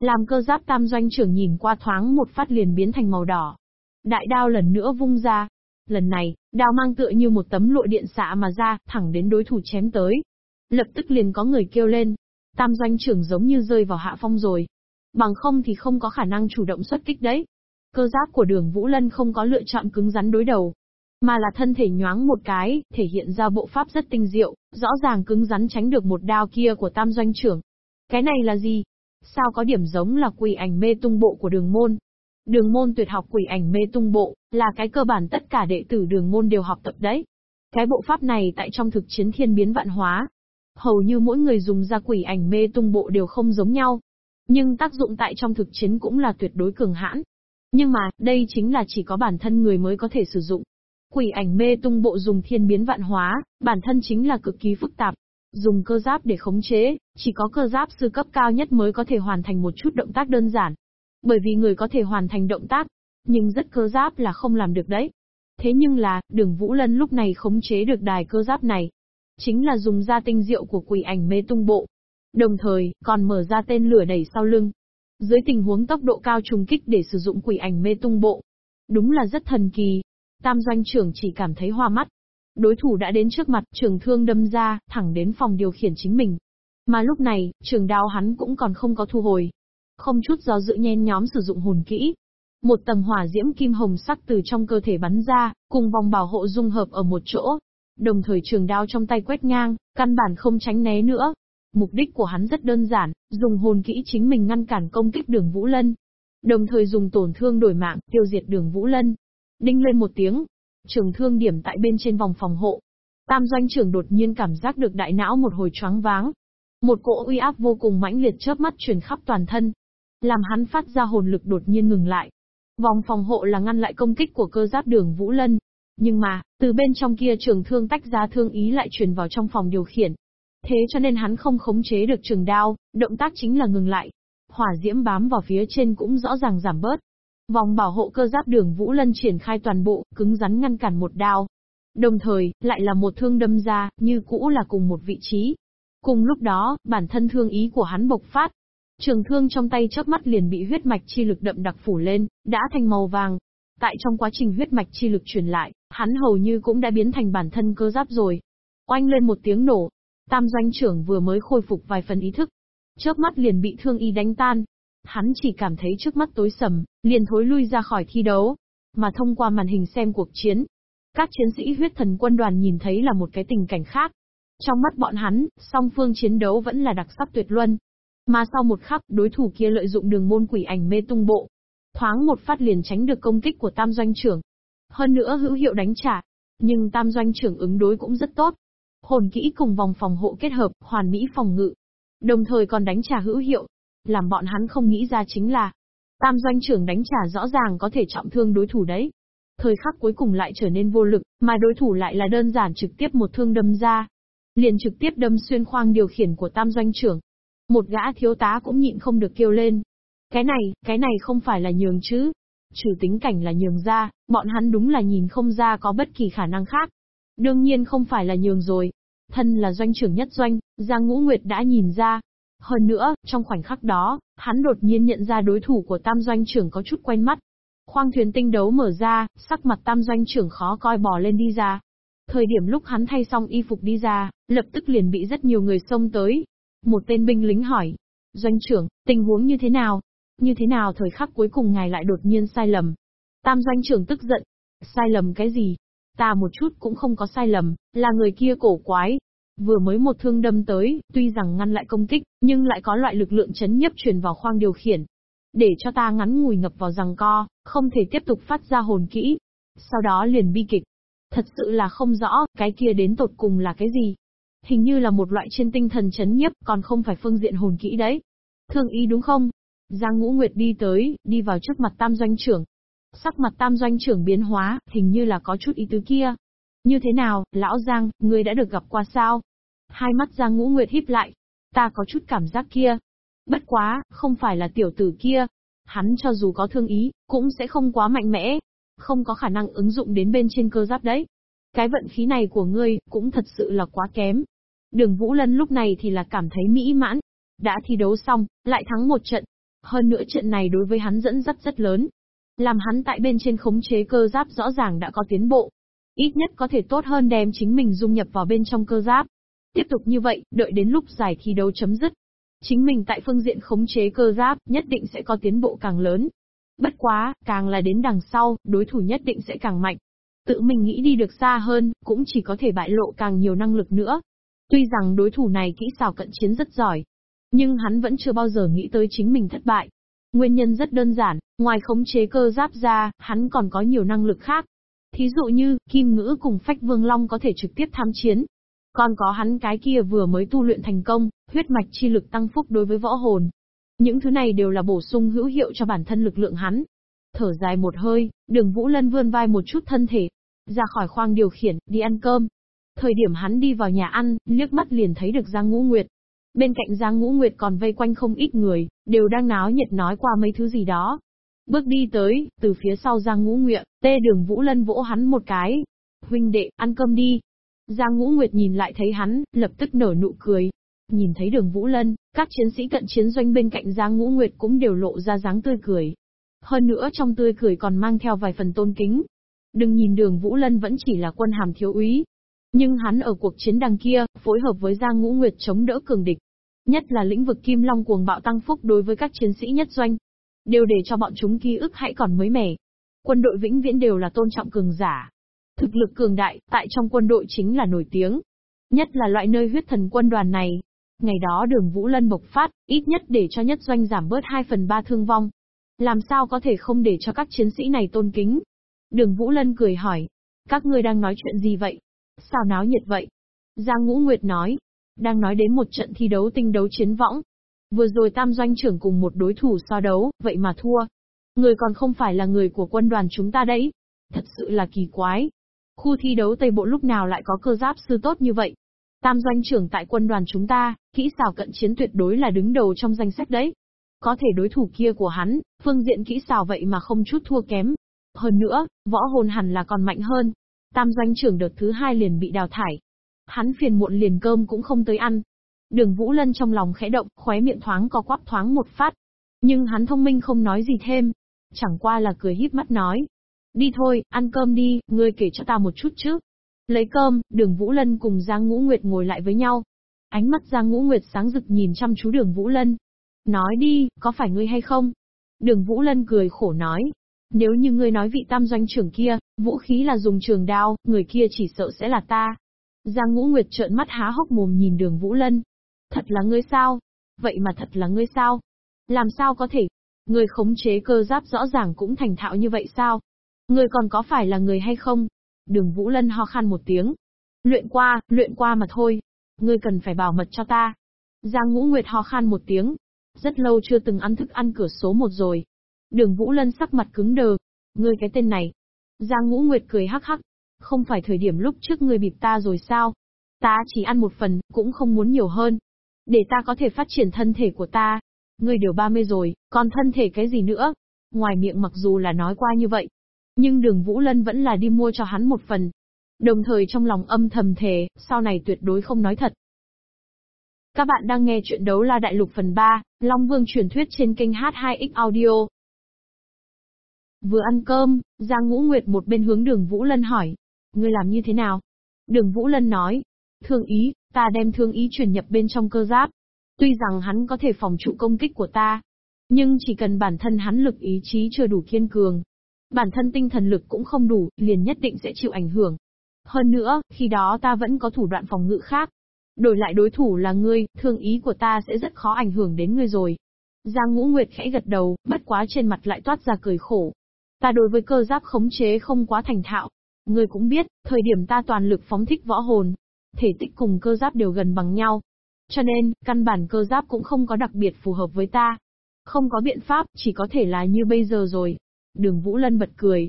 Làm cơ giáp tam doanh trưởng nhìn qua thoáng một phát liền biến thành màu đỏ. Đại đao lần nữa vung ra, Lần này, đao mang tựa như một tấm lụa điện xạ mà ra, thẳng đến đối thủ chém tới. Lập tức liền có người kêu lên. Tam doanh trưởng giống như rơi vào hạ phong rồi. Bằng không thì không có khả năng chủ động xuất kích đấy. Cơ giáp của đường Vũ Lân không có lựa chọn cứng rắn đối đầu. Mà là thân thể nhoáng một cái, thể hiện ra bộ pháp rất tinh diệu, rõ ràng cứng rắn tránh được một đao kia của tam doanh trưởng. Cái này là gì? Sao có điểm giống là quỷ ảnh mê tung bộ của đường môn? Đường môn tuyệt học quỷ ảnh mê tung bộ, là cái cơ bản tất cả đệ tử đường môn đều học tập đấy. Cái bộ pháp này tại trong thực chiến thiên biến vạn hóa. Hầu như mỗi người dùng ra quỷ ảnh mê tung bộ đều không giống nhau. Nhưng tác dụng tại trong thực chiến cũng là tuyệt đối cường hãn. Nhưng mà, đây chính là chỉ có bản thân người mới có thể sử dụng. Quỷ ảnh mê tung bộ dùng thiên biến vạn hóa, bản thân chính là cực kỳ phức tạp. Dùng cơ giáp để khống chế, chỉ có cơ giáp sư cấp cao nhất mới có thể hoàn thành một chút động tác đơn giản. Bởi vì người có thể hoàn thành động tác, nhưng rất cơ giáp là không làm được đấy. Thế nhưng là, đường Vũ Lân lúc này khống chế được đài cơ giáp này. Chính là dùng ra tinh diệu của quỷ ảnh mê tung bộ. Đồng thời, còn mở ra tên lửa đẩy sau lưng. Dưới tình huống tốc độ cao trùng kích để sử dụng quỷ ảnh mê tung bộ. Đúng là rất thần kỳ. Tam doanh trưởng chỉ cảm thấy hoa mắt. Đối thủ đã đến trước mặt, trường thương đâm ra, thẳng đến phòng điều khiển chính mình. Mà lúc này, trường đao hắn cũng còn không có thu hồi, không chút do dự nhen nhóm sử dụng hồn kỹ. Một tầng hỏa diễm kim hồng sắc từ trong cơ thể bắn ra, cùng vòng bảo hộ dung hợp ở một chỗ. Đồng thời trường đao trong tay quét ngang, căn bản không tránh né nữa. Mục đích của hắn rất đơn giản, dùng hồn kỹ chính mình ngăn cản công kích đường Vũ Lân. Đồng thời dùng tổn thương đổi mạng, tiêu diệt đường Vũ Lân. Đinh lên một tiếng. Trường thương điểm tại bên trên vòng phòng hộ. Tam doanh trưởng đột nhiên cảm giác được đại não một hồi choáng váng. Một cỗ uy áp vô cùng mãnh liệt chớp mắt truyền khắp toàn thân, làm hắn phát ra hồn lực đột nhiên ngừng lại. Vòng phòng hộ là ngăn lại công kích của cơ giáp đường Vũ Lân. Nhưng mà, từ bên trong kia trường thương tách ra thương ý lại truyền vào trong phòng điều khiển. Thế cho nên hắn không khống chế được trường đao, động tác chính là ngừng lại. Hỏa diễm bám vào phía trên cũng rõ ràng giảm bớt. Vòng bảo hộ cơ giáp đường Vũ Lân triển khai toàn bộ, cứng rắn ngăn cản một đao. Đồng thời, lại là một thương đâm ra, như cũ là cùng một vị trí. Cùng lúc đó, bản thân thương ý của hắn bộc phát, Trường thương trong tay chớp mắt liền bị huyết mạch chi lực đậm đặc phủ lên, đã thành màu vàng. Tại trong quá trình huyết mạch chi lực truyền lại, hắn hầu như cũng đã biến thành bản thân cơ giáp rồi. Oanh lên một tiếng nổ. Tam doanh trưởng vừa mới khôi phục vài phần ý thức. Chớp mắt liền bị thương y đánh tan. Hắn chỉ cảm thấy trước mắt tối sầm, liền thối lui ra khỏi thi đấu. Mà thông qua màn hình xem cuộc chiến, các chiến sĩ huyết thần quân đoàn nhìn thấy là một cái tình cảnh khác. Trong mắt bọn hắn, song phương chiến đấu vẫn là đặc sắc tuyệt luân. Mà sau một khắc, đối thủ kia lợi dụng đường môn quỷ ảnh mê tung bộ. Thoáng một phát liền tránh được công kích của tam doanh trưởng. Hơn nữa hữu hiệu đánh trả. Nhưng tam doanh trưởng ứng đối cũng rất tốt. Hồn kỹ cùng vòng phòng hộ kết hợp, hoàn mỹ phòng ngự. Đồng thời còn đánh trả hữu hiệu. Làm bọn hắn không nghĩ ra chính là, tam doanh trưởng đánh trả rõ ràng có thể trọng thương đối thủ đấy. Thời khắc cuối cùng lại trở nên vô lực, mà đối thủ lại là đơn giản trực tiếp một thương đâm ra. Liền trực tiếp đâm xuyên khoang điều khiển của tam doanh trưởng. Một gã thiếu tá cũng nhịn không được kêu lên. Cái này, cái này không phải là nhường chứ. Trừ tính cảnh là nhường ra, bọn hắn đúng là nhìn không ra có bất kỳ khả năng khác. Đương nhiên không phải là nhường rồi. Thân là doanh trưởng nhất doanh, Giang Ngũ Nguyệt đã nhìn ra. Hơn nữa, trong khoảnh khắc đó, hắn đột nhiên nhận ra đối thủ của tam doanh trưởng có chút quen mắt. Khoang thuyền tinh đấu mở ra, sắc mặt tam doanh trưởng khó coi bò lên đi ra. Thời điểm lúc hắn thay xong y phục đi ra, lập tức liền bị rất nhiều người xông tới, một tên binh lính hỏi. Doanh trưởng, tình huống như thế nào? Như thế nào thời khắc cuối cùng ngài lại đột nhiên sai lầm? Tam doanh trưởng tức giận. Sai lầm cái gì? Ta một chút cũng không có sai lầm, là người kia cổ quái. Vừa mới một thương đâm tới, tuy rằng ngăn lại công kích, nhưng lại có loại lực lượng chấn nhấp truyền vào khoang điều khiển. Để cho ta ngắn ngùi ngập vào rằng co, không thể tiếp tục phát ra hồn kỹ. Sau đó liền bi kịch. Thật sự là không rõ, cái kia đến tột cùng là cái gì. Hình như là một loại trên tinh thần chấn nhiếp, còn không phải phương diện hồn kỹ đấy. Thương ý đúng không? Giang Ngũ Nguyệt đi tới, đi vào trước mặt tam doanh trưởng. Sắc mặt tam doanh trưởng biến hóa, hình như là có chút ý tứ kia. Như thế nào, lão Giang, ngươi đã được gặp qua sao? Hai mắt Giang Ngũ Nguyệt híp lại. Ta có chút cảm giác kia. Bất quá, không phải là tiểu tử kia. Hắn cho dù có thương ý, cũng sẽ không quá mạnh mẽ. Không có khả năng ứng dụng đến bên trên cơ giáp đấy. Cái vận khí này của ngươi, cũng thật sự là quá kém. Đường Vũ Lân lúc này thì là cảm thấy mỹ mãn. Đã thi đấu xong, lại thắng một trận. Hơn nữa trận này đối với hắn dẫn dắt rất lớn. Làm hắn tại bên trên khống chế cơ giáp rõ ràng đã có tiến bộ. Ít nhất có thể tốt hơn đem chính mình dung nhập vào bên trong cơ giáp. Tiếp tục như vậy, đợi đến lúc giải thi đấu chấm dứt. Chính mình tại phương diện khống chế cơ giáp, nhất định sẽ có tiến bộ càng lớn. Bất quá, càng là đến đằng sau, đối thủ nhất định sẽ càng mạnh. Tự mình nghĩ đi được xa hơn, cũng chỉ có thể bại lộ càng nhiều năng lực nữa. Tuy rằng đối thủ này kỹ xảo cận chiến rất giỏi, nhưng hắn vẫn chưa bao giờ nghĩ tới chính mình thất bại. Nguyên nhân rất đơn giản, ngoài khống chế cơ giáp ra, hắn còn có nhiều năng lực khác. Thí dụ như, Kim Ngữ cùng Phách Vương Long có thể trực tiếp tham chiến. Còn có hắn cái kia vừa mới tu luyện thành công, huyết mạch chi lực tăng phúc đối với võ hồn. Những thứ này đều là bổ sung hữu hiệu cho bản thân lực lượng hắn. Thở dài một hơi, đường Vũ Lân vươn vai một chút thân thể. Ra khỏi khoang điều khiển, đi ăn cơm. Thời điểm hắn đi vào nhà ăn, liếc mắt liền thấy được Giang Ngũ Nguyệt. Bên cạnh Giang Ngũ Nguyệt còn vây quanh không ít người, đều đang náo nhiệt nói qua mấy thứ gì đó. Bước đi tới, từ phía sau Giang Ngũ Nguyệt, tê đường Vũ Lân vỗ hắn một cái. Huynh đệ, ăn cơm đi. Giang Ngũ Nguyệt nhìn lại thấy hắn, lập tức nở nụ cười. Nhìn thấy đường Vũ Lân, các chiến sĩ cận chiến doanh bên cạnh Giang Ngũ Nguyệt cũng đều lộ ra dáng tươi cười. Hơn nữa trong tươi cười còn mang theo vài phần tôn kính. Đừng nhìn đường Vũ Lân vẫn chỉ là quân hàm thiếu úy. Nhưng hắn ở cuộc chiến đằng kia, phối hợp với Giang Ngũ Nguyệt chống đỡ cường địch. Nhất là lĩnh vực Kim Long cuồng bạo tăng phúc đối với các chiến sĩ nhất doanh. Đều để cho bọn chúng ký ức hãy còn mới mẻ. Quân đội vĩnh viễn đều là tôn trọng cường giả. Thực lực cường đại, tại trong quân đội chính là nổi tiếng. Nhất là loại nơi huyết thần quân đoàn này. Ngày đó đường Vũ Lân bộc phát, ít nhất để cho nhất doanh giảm bớt 2 phần 3 thương vong. Làm sao có thể không để cho các chiến sĩ này tôn kính? Đường Vũ Lân cười hỏi. Các ngươi đang nói chuyện gì vậy? Sao náo nhiệt vậy? Giang Ngũ Nguyệt nói. Đang nói đến một trận thi đấu tinh đấu chiến võng. Vừa rồi tam doanh trưởng cùng một đối thủ so đấu, vậy mà thua. Người còn không phải là người của quân đoàn chúng ta đấy. Thật sự là kỳ quái. Khu thi đấu Tây Bộ lúc nào lại có cơ giáp sư tốt như vậy? Tam doanh trưởng tại quân đoàn chúng ta, kỹ xảo cận chiến tuyệt đối là đứng đầu trong danh sách đấy. Có thể đối thủ kia của hắn, phương diện kỹ xảo vậy mà không chút thua kém. Hơn nữa, võ hồn hẳn là còn mạnh hơn. Tam doanh trưởng đợt thứ hai liền bị đào thải. Hắn phiền muộn liền cơm cũng không tới ăn. Đường Vũ Lân trong lòng khẽ động, khóe miệng thoáng co quắp thoáng một phát. Nhưng hắn thông minh không nói gì thêm. Chẳng qua là cười híp mắt nói. Đi thôi, ăn cơm đi, ngươi kể cho ta một chút chứ. Lấy cơm, đường Vũ Lân cùng Giang Ngũ Nguyệt ngồi lại với nhau. Ánh mắt Giang Ngũ Nguyệt sáng rực nhìn chăm chú đường Vũ Lân. Nói đi, có phải ngươi hay không? Đường Vũ Lân cười khổ nói. Nếu như ngươi nói vị tam doanh trưởng kia, vũ khí là dùng trường đao, người kia chỉ sợ sẽ là ta. Giang Ngũ Nguyệt trợn mắt há hốc mồm nhìn đường Vũ Lân. Thật là ngươi sao? Vậy mà thật là ngươi sao? Làm sao có thể? Ngươi khống chế cơ giáp rõ ràng cũng thành thạo như vậy sao? Ngươi còn có phải là người hay không? Đường Vũ Lân ho khan một tiếng. Luyện qua, luyện qua mà thôi. Ngươi cần phải bảo mật cho ta. Giang Ngũ Nguyệt ho khan một tiếng. Rất lâu chưa từng ăn thức ăn cửa số một rồi. Đường Vũ Lân sắc mặt cứng đờ. Ngươi cái tên này. Giang Ngũ Nguyệt cười hắc hắc. Không phải thời điểm lúc trước ngươi bịp ta rồi sao? Ta chỉ ăn một phần, cũng không muốn nhiều hơn. Để ta có thể phát triển thân thể của ta. Ngươi đều 30 rồi, còn thân thể cái gì nữa? Ngoài miệng mặc dù là nói qua như vậy, nhưng đường Vũ Lân vẫn là đi mua cho hắn một phần. Đồng thời trong lòng âm thầm thề, sau này tuyệt đối không nói thật. Các bạn đang nghe chuyện đấu la đại lục phần 3, Long Vương truyền thuyết trên kênh H2X Audio. Vừa ăn cơm, Giang Ngũ Nguyệt một bên hướng đường Vũ Lân hỏi. Ngươi làm như thế nào? Đường Vũ Lân nói. Thương ý, ta đem thương ý chuyển nhập bên trong cơ giáp. Tuy rằng hắn có thể phòng trụ công kích của ta, nhưng chỉ cần bản thân hắn lực ý chí chưa đủ kiên cường, Bản thân tinh thần lực cũng không đủ, liền nhất định sẽ chịu ảnh hưởng. Hơn nữa, khi đó ta vẫn có thủ đoạn phòng ngự khác. Đổi lại đối thủ là ngươi, thương ý của ta sẽ rất khó ảnh hưởng đến ngươi rồi. Giang Ngũ Nguyệt khẽ gật đầu, bất quá trên mặt lại toát ra cười khổ. Ta đối với cơ giáp khống chế không quá thành thạo. Ngươi cũng biết, thời điểm ta toàn lực phóng thích võ hồn, thể tích cùng cơ giáp đều gần bằng nhau. Cho nên, căn bản cơ giáp cũng không có đặc biệt phù hợp với ta. Không có biện pháp, chỉ có thể là như bây giờ rồi. Đường Vũ Lân bật cười.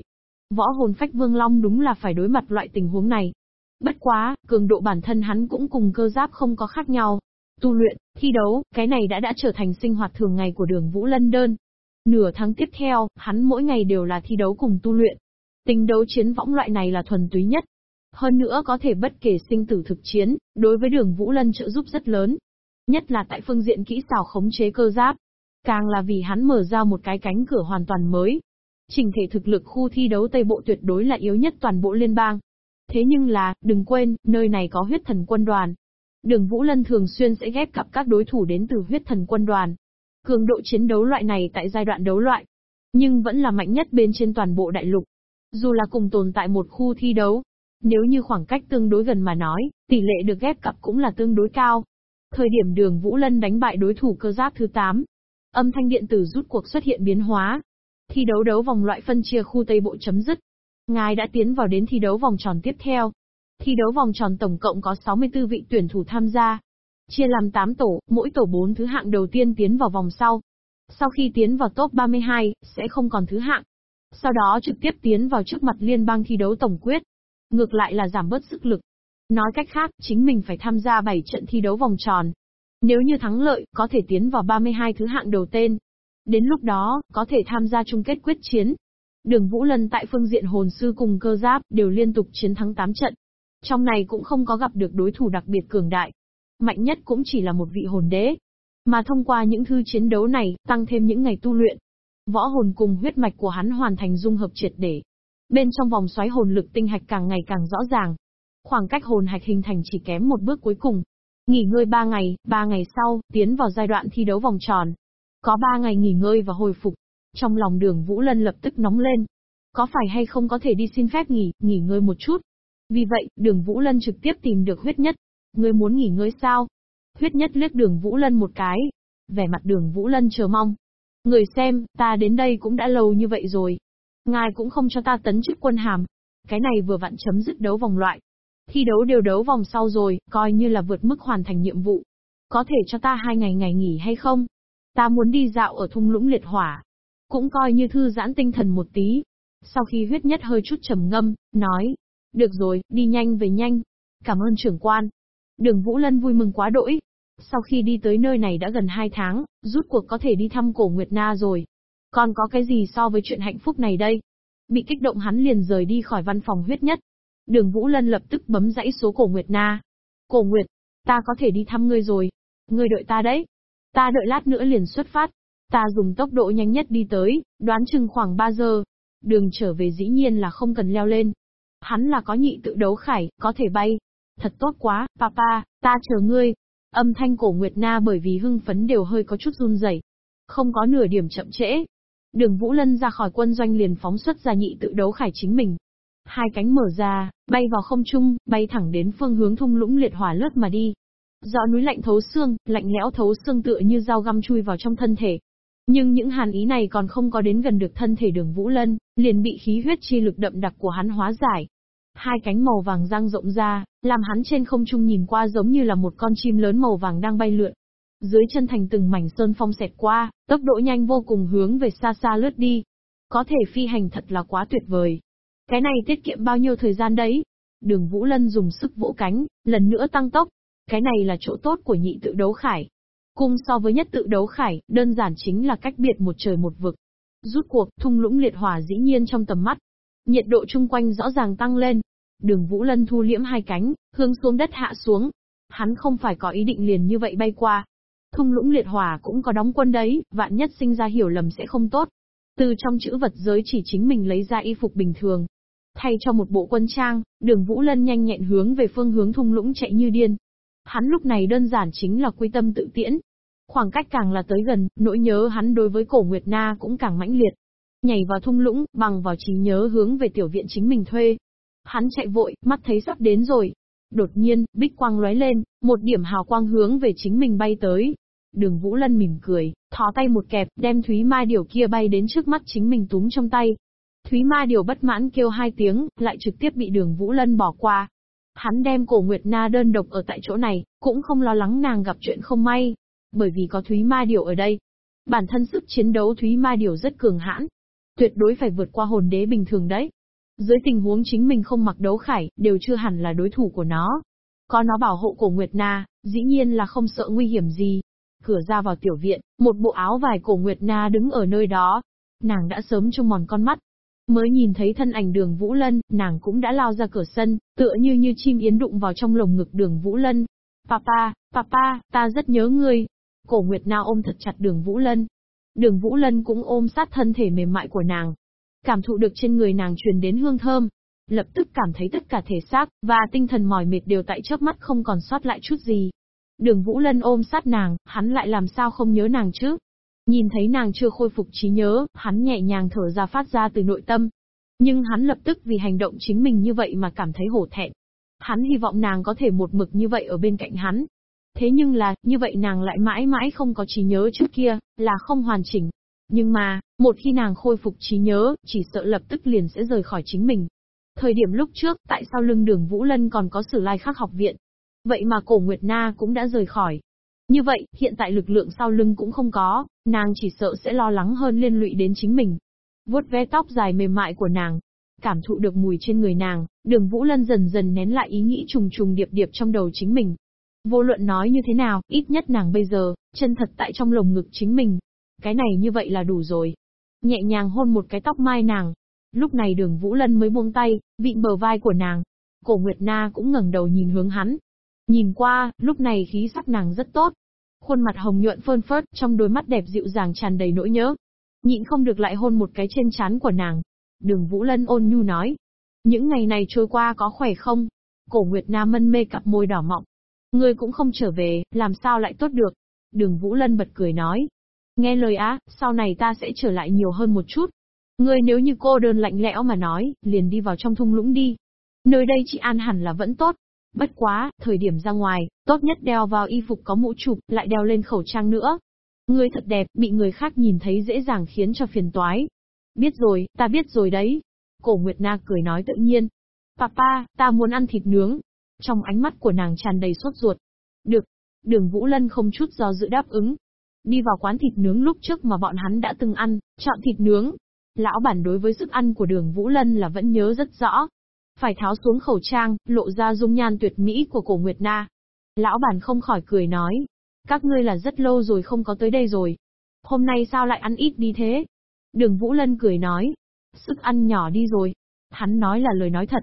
Võ hồn phách vương long đúng là phải đối mặt loại tình huống này. Bất quá, cường độ bản thân hắn cũng cùng cơ giáp không có khác nhau. Tu luyện, thi đấu, cái này đã đã trở thành sinh hoạt thường ngày của đường Vũ Lân Đơn. Nửa tháng tiếp theo, hắn mỗi ngày đều là thi đấu cùng tu luyện. tình đấu chiến võng loại này là thuần túy nhất. Hơn nữa có thể bất kể sinh tử thực chiến, đối với đường Vũ Lân trợ giúp rất lớn. Nhất là tại phương diện kỹ xảo khống chế cơ giáp. Càng là vì hắn mở ra một cái cánh cửa hoàn toàn mới. Trình thể thực lực khu thi đấu Tây Bộ tuyệt đối là yếu nhất toàn bộ liên bang. Thế nhưng là, đừng quên, nơi này có huyết thần quân đoàn. Đường Vũ Lân thường xuyên sẽ ghép cặp các đối thủ đến từ huyết thần quân đoàn. Cường độ chiến đấu loại này tại giai đoạn đấu loại, nhưng vẫn là mạnh nhất bên trên toàn bộ đại lục. Dù là cùng tồn tại một khu thi đấu, nếu như khoảng cách tương đối gần mà nói, tỷ lệ được ghép cặp cũng là tương đối cao. Thời điểm đường Vũ Lân đánh bại đối thủ cơ giáp thứ 8, âm thanh điện tử rút cuộc xuất hiện biến hóa. Thi đấu đấu vòng loại phân chia khu Tây Bộ chấm dứt. Ngài đã tiến vào đến thi đấu vòng tròn tiếp theo. Thi đấu vòng tròn tổng cộng có 64 vị tuyển thủ tham gia. Chia làm 8 tổ, mỗi tổ 4 thứ hạng đầu tiên tiến vào vòng sau. Sau khi tiến vào top 32, sẽ không còn thứ hạng. Sau đó trực tiếp tiến vào trước mặt liên bang thi đấu tổng quyết. Ngược lại là giảm bớt sức lực. Nói cách khác, chính mình phải tham gia 7 trận thi đấu vòng tròn. Nếu như thắng lợi, có thể tiến vào 32 thứ hạng đầu tên. Đến lúc đó, có thể tham gia chung kết quyết chiến. Đường Vũ Lân tại phương diện hồn sư cùng cơ giáp đều liên tục chiến thắng 8 trận. Trong này cũng không có gặp được đối thủ đặc biệt cường đại. Mạnh nhất cũng chỉ là một vị hồn đế. Mà thông qua những thư chiến đấu này, tăng thêm những ngày tu luyện. Võ hồn cùng huyết mạch của hắn hoàn thành dung hợp triệt để. Bên trong vòng xoáy hồn lực tinh hạch càng ngày càng rõ ràng. Khoảng cách hồn hạch hình thành chỉ kém một bước cuối cùng. Nghỉ ngơi 3 ngày, 3 ngày sau, tiến vào giai đoạn thi đấu vòng tròn. Có ba ngày nghỉ ngơi và hồi phục. Trong lòng đường Vũ Lân lập tức nóng lên. Có phải hay không có thể đi xin phép nghỉ, nghỉ ngơi một chút. Vì vậy, đường Vũ Lân trực tiếp tìm được huyết nhất. Ngươi muốn nghỉ ngơi sao? Huyết nhất liếc đường Vũ Lân một cái. Vẻ mặt đường Vũ Lân chờ mong. Người xem, ta đến đây cũng đã lâu như vậy rồi. Ngài cũng không cho ta tấn chức quân hàm. Cái này vừa vặn chấm dứt đấu vòng loại. Thi đấu đều đấu vòng sau rồi, coi như là vượt mức hoàn thành nhiệm vụ. Có thể cho ta hai ngày ngày nghỉ hay không? Ta muốn đi dạo ở thung lũng liệt hỏa. Cũng coi như thư giãn tinh thần một tí. Sau khi huyết nhất hơi chút trầm ngâm, nói. Được rồi, đi nhanh về nhanh. Cảm ơn trưởng quan. Đường Vũ Lân vui mừng quá đỗi. Sau khi đi tới nơi này đã gần hai tháng, rút cuộc có thể đi thăm cổ Nguyệt Na rồi. Còn có cái gì so với chuyện hạnh phúc này đây? Bị kích động hắn liền rời đi khỏi văn phòng huyết nhất. Đường Vũ Lân lập tức bấm dãy số cổ Nguyệt Na. Cổ Nguyệt, ta có thể đi thăm ngươi rồi. Ngươi đợi ta đấy. Ta đợi lát nữa liền xuất phát. Ta dùng tốc độ nhanh nhất đi tới, đoán chừng khoảng 3 giờ. Đường trở về dĩ nhiên là không cần leo lên. Hắn là có nhị tự đấu khải, có thể bay. Thật tốt quá, papa, ta chờ ngươi. Âm thanh cổ Nguyệt Na bởi vì hưng phấn đều hơi có chút run rẩy. Không có nửa điểm chậm trễ. Đường Vũ Lân ra khỏi quân doanh liền phóng xuất ra nhị tự đấu khải chính mình. Hai cánh mở ra, bay vào không trung, bay thẳng đến phương hướng thung lũng liệt hỏa lướt mà đi. Gió núi lạnh thấu xương, lạnh lẽo thấu xương tựa như dao găm chui vào trong thân thể. Nhưng những hàn ý này còn không có đến gần được thân thể đường Vũ Lân, liền bị khí huyết chi lực đậm đặc của hắn hóa giải. Hai cánh màu vàng răng rộng ra, làm hắn trên không trung nhìn qua giống như là một con chim lớn màu vàng đang bay lượn. Dưới chân thành từng mảnh sơn phong xẹt qua, tốc độ nhanh vô cùng hướng về xa xa lướt đi. Có thể phi hành thật là quá tuyệt vời. Cái này tiết kiệm bao nhiêu thời gian đấy? Đường Vũ Lân dùng sức vỗ cánh, lần nữa tăng tốc. Cái này là chỗ tốt của nhị tự đấu khải. Cung so với nhất tự đấu khải, đơn giản chính là cách biệt một trời một vực. Rút cuộc, thung lũng liệt hỏa dĩ nhiên trong tầm mắt. Nhiệt độ chung quanh rõ ràng tăng lên. Đường Vũ Lân thu liễm hai cánh, hướng xuống đất hạ xuống. Hắn không phải có ý định liền như vậy bay qua. Thung lũng liệt hỏa cũng có đóng quân đấy, vạn nhất sinh ra hiểu lầm sẽ không tốt. Từ trong chữ vật giới chỉ chính mình lấy ra y phục bình thường, Thay cho một bộ quân trang, đường Vũ Lân nhanh nhẹn hướng về phương hướng thung lũng chạy như điên. Hắn lúc này đơn giản chính là quy tâm tự tiễn. Khoảng cách càng là tới gần, nỗi nhớ hắn đối với cổ Nguyệt Na cũng càng mãnh liệt. Nhảy vào thung lũng, bằng vào trí nhớ hướng về tiểu viện chính mình thuê. Hắn chạy vội, mắt thấy sắp đến rồi. Đột nhiên, bích quang lóe lên, một điểm hào quang hướng về chính mình bay tới. Đường Vũ Lân mỉm cười, thò tay một kẹp, đem Thúy Mai điều kia bay đến trước mắt chính mình túm trong tay, Thúy Ma Điều bất mãn kêu hai tiếng, lại trực tiếp bị đường Vũ Lân bỏ qua. Hắn đem cổ Nguyệt Na đơn độc ở tại chỗ này, cũng không lo lắng nàng gặp chuyện không may. Bởi vì có Thúy Ma Điều ở đây. Bản thân sức chiến đấu Thúy Ma Điều rất cường hãn. Tuyệt đối phải vượt qua hồn đế bình thường đấy. dưới tình huống chính mình không mặc đấu khải, đều chưa hẳn là đối thủ của nó. Có nó bảo hộ cổ Nguyệt Na, dĩ nhiên là không sợ nguy hiểm gì. Cửa ra vào tiểu viện, một bộ áo vải cổ Nguyệt Na đứng ở nơi đó. Nàng đã sớm trông mòn con mắt. Mới nhìn thấy thân ảnh đường Vũ Lân, nàng cũng đã lao ra cửa sân, tựa như như chim yến đụng vào trong lồng ngực đường Vũ Lân. Papa, papa, ta rất nhớ ngươi. Cổ Nguyệt Na ôm thật chặt đường Vũ Lân. Đường Vũ Lân cũng ôm sát thân thể mềm mại của nàng. Cảm thụ được trên người nàng truyền đến hương thơm, lập tức cảm thấy tất cả thể xác và tinh thần mỏi mệt đều tại chớp mắt không còn sót lại chút gì. Đường Vũ Lân ôm sát nàng, hắn lại làm sao không nhớ nàng chứ? Nhìn thấy nàng chưa khôi phục trí nhớ, hắn nhẹ nhàng thở ra phát ra từ nội tâm. Nhưng hắn lập tức vì hành động chính mình như vậy mà cảm thấy hổ thẹn. Hắn hy vọng nàng có thể một mực như vậy ở bên cạnh hắn. Thế nhưng là, như vậy nàng lại mãi mãi không có trí nhớ trước kia, là không hoàn chỉnh. Nhưng mà, một khi nàng khôi phục trí nhớ, chỉ sợ lập tức liền sẽ rời khỏi chính mình. Thời điểm lúc trước, tại sao lưng đường Vũ Lân còn có sử lai khắc học viện? Vậy mà cổ Nguyệt Na cũng đã rời khỏi. Như vậy, hiện tại lực lượng sau lưng cũng không có, nàng chỉ sợ sẽ lo lắng hơn liên lụy đến chính mình. vuốt ve tóc dài mềm mại của nàng, cảm thụ được mùi trên người nàng, đường Vũ Lân dần dần nén lại ý nghĩ trùng trùng điệp điệp trong đầu chính mình. Vô luận nói như thế nào, ít nhất nàng bây giờ, chân thật tại trong lồng ngực chính mình. Cái này như vậy là đủ rồi. Nhẹ nhàng hôn một cái tóc mai nàng, Lúc này đường Vũ Lân mới buông tay, vịn bờ vai của nàng. Cổ Nguyệt Na cũng ngẩng đầu nhìn hướng hắn. Nhìn qua, lúc này khí sắc nàng rất tốt. Khuôn mặt hồng nhuận phơn phớt, trong đôi mắt đẹp dịu dàng tràn đầy nỗi nhớ. Nhịn không được lại hôn một cái trên trán của nàng. Đường Vũ Lân ôn nhu nói. Những ngày này trôi qua có khỏe không? Cổ Nguyệt Nam mân mê cặp môi đỏ mọng. Ngươi cũng không trở về, làm sao lại tốt được? Đường Vũ Lân bật cười nói. Nghe lời á, sau này ta sẽ trở lại nhiều hơn một chút. Ngươi nếu như cô đơn lạnh lẽo mà nói, liền đi vào trong thung lũng đi. Nơi đây chị an hẳn là vẫn tốt. Bất quá, thời điểm ra ngoài, tốt nhất đeo vào y phục có mũ chụp, lại đeo lên khẩu trang nữa. Ngươi thật đẹp, bị người khác nhìn thấy dễ dàng khiến cho phiền toái. Biết rồi, ta biết rồi đấy. Cổ Nguyệt Na cười nói tự nhiên. Papa, ta muốn ăn thịt nướng. Trong ánh mắt của nàng tràn đầy sốt ruột. Được. Đường Vũ Lân không chút do dự đáp ứng. Đi vào quán thịt nướng lúc trước mà bọn hắn đã từng ăn, chọn thịt nướng, Lão bản đối với sức ăn của đường Vũ Lân là vẫn nhớ rất rõ. Phải tháo xuống khẩu trang, lộ ra dung nhan tuyệt mỹ của cổ Nguyệt Na. Lão bản không khỏi cười nói. Các ngươi là rất lâu rồi không có tới đây rồi. Hôm nay sao lại ăn ít đi thế? Đường Vũ Lân cười nói. Sức ăn nhỏ đi rồi. Hắn nói là lời nói thật.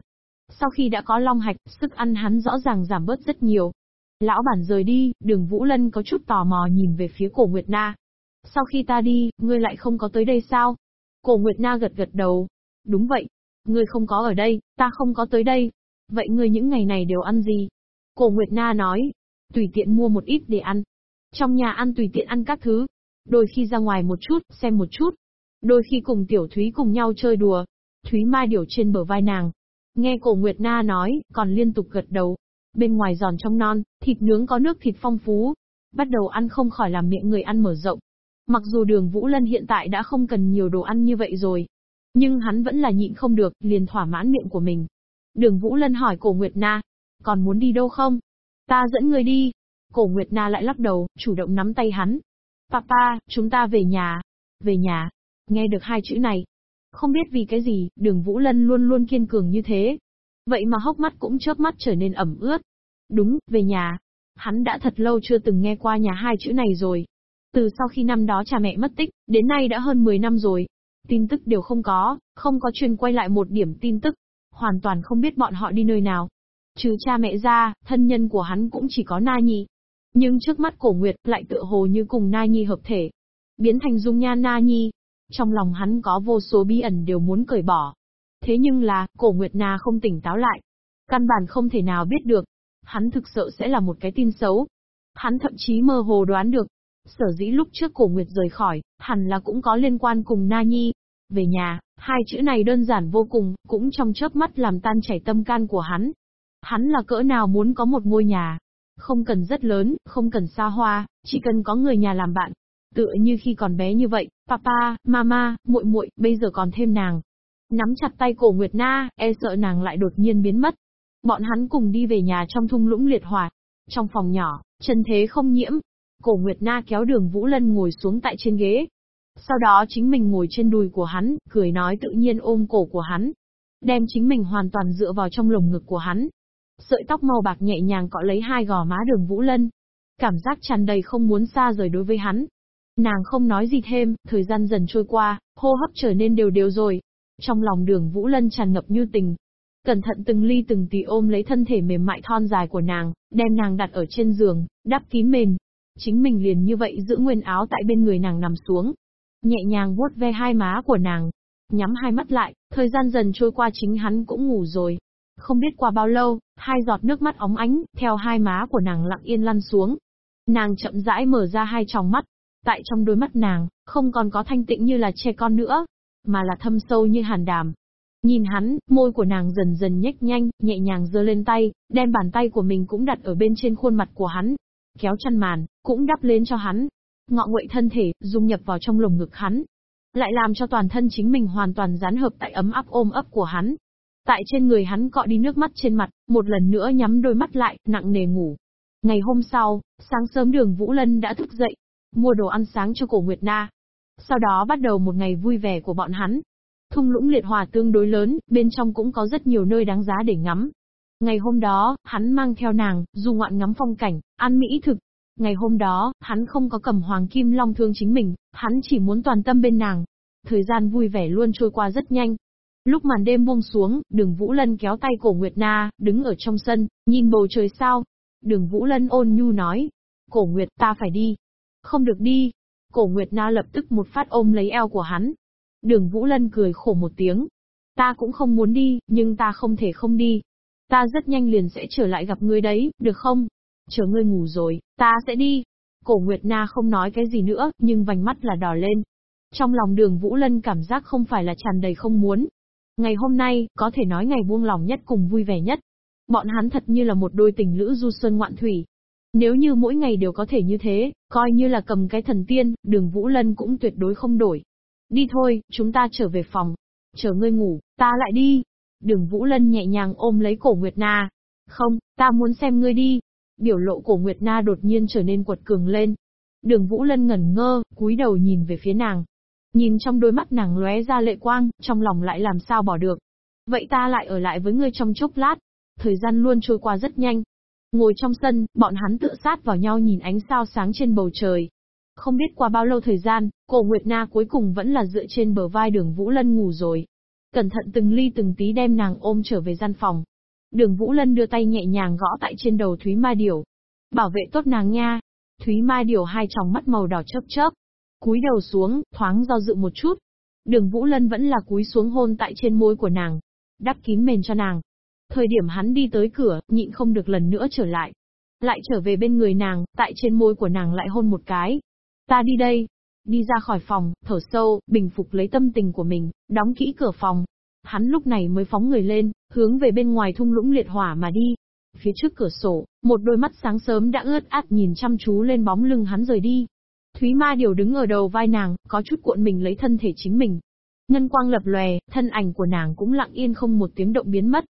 Sau khi đã có long hạch, sức ăn hắn rõ ràng giảm bớt rất nhiều. Lão bản rời đi, đường Vũ Lân có chút tò mò nhìn về phía cổ Nguyệt Na. Sau khi ta đi, ngươi lại không có tới đây sao? Cổ Nguyệt Na gật gật đầu. Đúng vậy. Ngươi không có ở đây, ta không có tới đây. Vậy ngươi những ngày này đều ăn gì? Cổ Nguyệt Na nói. Tùy tiện mua một ít để ăn. Trong nhà ăn tùy tiện ăn các thứ. Đôi khi ra ngoài một chút, xem một chút. Đôi khi cùng Tiểu Thúy cùng nhau chơi đùa. Thúy Mai điều trên bờ vai nàng. Nghe cổ Nguyệt Na nói, còn liên tục gật đầu. Bên ngoài giòn trong non, thịt nướng có nước thịt phong phú. Bắt đầu ăn không khỏi làm miệng người ăn mở rộng. Mặc dù đường Vũ Lân hiện tại đã không cần nhiều đồ ăn như vậy rồi, nhưng hắn vẫn là nhịn không được, liền thỏa mãn miệng của mình. Đường Vũ Lân hỏi cổ Nguyệt Na, còn muốn đi đâu không? Ta dẫn người đi. Cổ Nguyệt Na lại lắc đầu, chủ động nắm tay hắn. Papa, chúng ta về nhà. Về nhà. Nghe được hai chữ này. Không biết vì cái gì, đường Vũ Lân luôn luôn kiên cường như thế. Vậy mà hốc mắt cũng chớp mắt trở nên ẩm ướt. Đúng, về nhà. Hắn đã thật lâu chưa từng nghe qua nhà hai chữ này rồi. Từ sau khi năm đó cha mẹ mất tích, đến nay đã hơn 10 năm rồi. Tin tức đều không có, không có truyền quay lại một điểm tin tức. Hoàn toàn không biết bọn họ đi nơi nào. Trừ cha mẹ ra, thân nhân của hắn cũng chỉ có Na Nhi. Nhưng trước mắt cổ Nguyệt lại tựa hồ như cùng Na Nhi hợp thể. Biến thành dung nhan Na Nhi. Trong lòng hắn có vô số bí ẩn đều muốn cởi bỏ. Thế nhưng là, cổ Nguyệt Na không tỉnh táo lại. Căn bản không thể nào biết được. Hắn thực sự sẽ là một cái tin xấu. Hắn thậm chí mơ hồ đoán được, Sở dĩ lúc trước cổ Nguyệt rời khỏi, hẳn là cũng có liên quan cùng Na Nhi. Về nhà, hai chữ này đơn giản vô cùng, cũng trong chớp mắt làm tan chảy tâm can của hắn. Hắn là cỡ nào muốn có một ngôi nhà. Không cần rất lớn, không cần xa hoa, chỉ cần có người nhà làm bạn. Tựa như khi còn bé như vậy, papa, mama, muội muội, bây giờ còn thêm nàng. Nắm chặt tay cổ Nguyệt Na, e sợ nàng lại đột nhiên biến mất. Bọn hắn cùng đi về nhà trong thung lũng liệt hỏa. Trong phòng nhỏ, chân thế không nhiễm, Cổ Nguyệt Na kéo đường Vũ Lân ngồi xuống tại trên ghế. Sau đó chính mình ngồi trên đùi của hắn, cười nói tự nhiên ôm cổ của hắn. đem chính mình hoàn toàn dựa vào trong lồng ngực của hắn. Sợi tóc màu bạc nhẹ nhàng cọ lấy hai gò má đường Vũ Lân. Cảm giác tràn đầy không muốn xa rời đối với hắn. Nàng không nói gì thêm, thời gian dần trôi qua, hô hấp trở nên đều đều rồi. Trong lòng đường Vũ Lân tràn ngập như tình. Cẩn thận từng ly từng tí ôm lấy thân thể mềm mại thon dài của nàng, đem nàng đặt ở trên giường, đắp kín mền. Chính mình liền như vậy giữ nguyên áo tại bên người nàng nằm xuống. Nhẹ nhàng vuốt ve hai má của nàng, Nhắm hai mắt lại, thời gian dần trôi qua chính hắn cũng ngủ rồi. Không biết qua bao lâu, hai giọt nước mắt óng ánh, theo hai má của nàng lặng yên lăn xuống. Nàng chậm rãi mở ra hai tròng mắt. Tại trong đôi mắt nàng, không còn có thanh tịnh như là trẻ con nữa, mà là thâm sâu như hàn đàm. Nhìn hắn, môi của nàng dần dần nhếch nhanh, nhẹ nhàng giơ lên tay, đem bàn tay của mình cũng đặt ở bên trên khuôn mặt của hắn. Kéo chăn màn, cũng đắp lên cho hắn. Ngọ nguậy thân thể, dung nhập vào trong lồng ngực hắn, lại làm cho toàn thân chính mình hoàn toàn dán hợp tại ấm áp ôm ấp của hắn. Tại trên người hắn cọ đi nước mắt trên mặt, một lần nữa nhắm đôi mắt lại, nặng nề ngủ. Ngày hôm sau, sáng sớm đường Vũ Lân đã thức dậy, mua đồ ăn sáng cho cổ Nguyệt Na. Sau đó bắt đầu một ngày vui vẻ của bọn hắn. Thung lũng liệt hòa tương đối lớn, bên trong cũng có rất nhiều nơi đáng giá để ngắm. Ngày hôm đó, hắn mang theo nàng, du ngoạn ngắm phong cảnh, ăn mỹ thực, Ngày hôm đó, hắn không có cầm hoàng kim long thương chính mình, hắn chỉ muốn toàn tâm bên nàng. Thời gian vui vẻ luôn trôi qua rất nhanh. Lúc màn đêm buông xuống, đường Vũ Lân kéo tay cổ Nguyệt Na, đứng ở trong sân, nhìn bầu trời sao. Đường Vũ Lân ôn nhu nói. Cổ Nguyệt ta phải đi. Không được đi. Cổ Nguyệt Na lập tức một phát ôm lấy eo của hắn. Đường Vũ Lân cười khổ một tiếng. Ta cũng không muốn đi, nhưng ta không thể không đi. Ta rất nhanh liền sẽ trở lại gặp ngươi đấy, được không? Chờ ngươi ngủ rồi, ta sẽ đi. Cổ Nguyệt Na không nói cái gì nữa, nhưng vành mắt là đỏ lên. Trong lòng đường Vũ Lân cảm giác không phải là tràn đầy không muốn. Ngày hôm nay, có thể nói ngày buông lòng nhất cùng vui vẻ nhất. Bọn hắn thật như là một đôi tình lữ du xuân ngoạn thủy. Nếu như mỗi ngày đều có thể như thế, coi như là cầm cái thần tiên, đường Vũ Lân cũng tuyệt đối không đổi. Đi thôi, chúng ta trở về phòng. Chờ ngươi ngủ, ta lại đi. Đường Vũ Lân nhẹ nhàng ôm lấy cổ Nguyệt Na. Không, ta muốn xem ngươi đi. Biểu lộ cổ Nguyệt Na đột nhiên trở nên quật cường lên. Đường Vũ Lân ngẩn ngơ, cúi đầu nhìn về phía nàng. Nhìn trong đôi mắt nàng lóe ra lệ quang, trong lòng lại làm sao bỏ được. Vậy ta lại ở lại với ngươi trong chốc lát. Thời gian luôn trôi qua rất nhanh. Ngồi trong sân, bọn hắn tự sát vào nhau nhìn ánh sao sáng trên bầu trời. Không biết qua bao lâu thời gian, cổ Nguyệt Na cuối cùng vẫn là dựa trên bờ vai đường Vũ Lân ngủ rồi. Cẩn thận từng ly từng tí đem nàng ôm trở về gian phòng. Đường Vũ Lân đưa tay nhẹ nhàng gõ tại trên đầu Thúy Ma Điểu. Bảo vệ tốt nàng nha. Thúy Ma Điểu hai tròng mắt màu đỏ chớp chớp. Cúi đầu xuống, thoáng do dự một chút. Đường Vũ Lân vẫn là cúi xuống hôn tại trên môi của nàng. Đắp kín mền cho nàng. Thời điểm hắn đi tới cửa, nhịn không được lần nữa trở lại. Lại trở về bên người nàng, tại trên môi của nàng lại hôn một cái. Ta đi đây. Đi ra khỏi phòng, thở sâu, bình phục lấy tâm tình của mình, đóng kỹ cửa phòng, Hắn lúc này mới phóng người lên, hướng về bên ngoài thung lũng liệt hỏa mà đi. Phía trước cửa sổ, một đôi mắt sáng sớm đã ướt át nhìn chăm chú lên bóng lưng hắn rời đi. Thúy Ma Điều đứng ở đầu vai nàng, có chút cuộn mình lấy thân thể chính mình. Ngân quang lập lòe, thân ảnh của nàng cũng lặng yên không một tiếng động biến mất.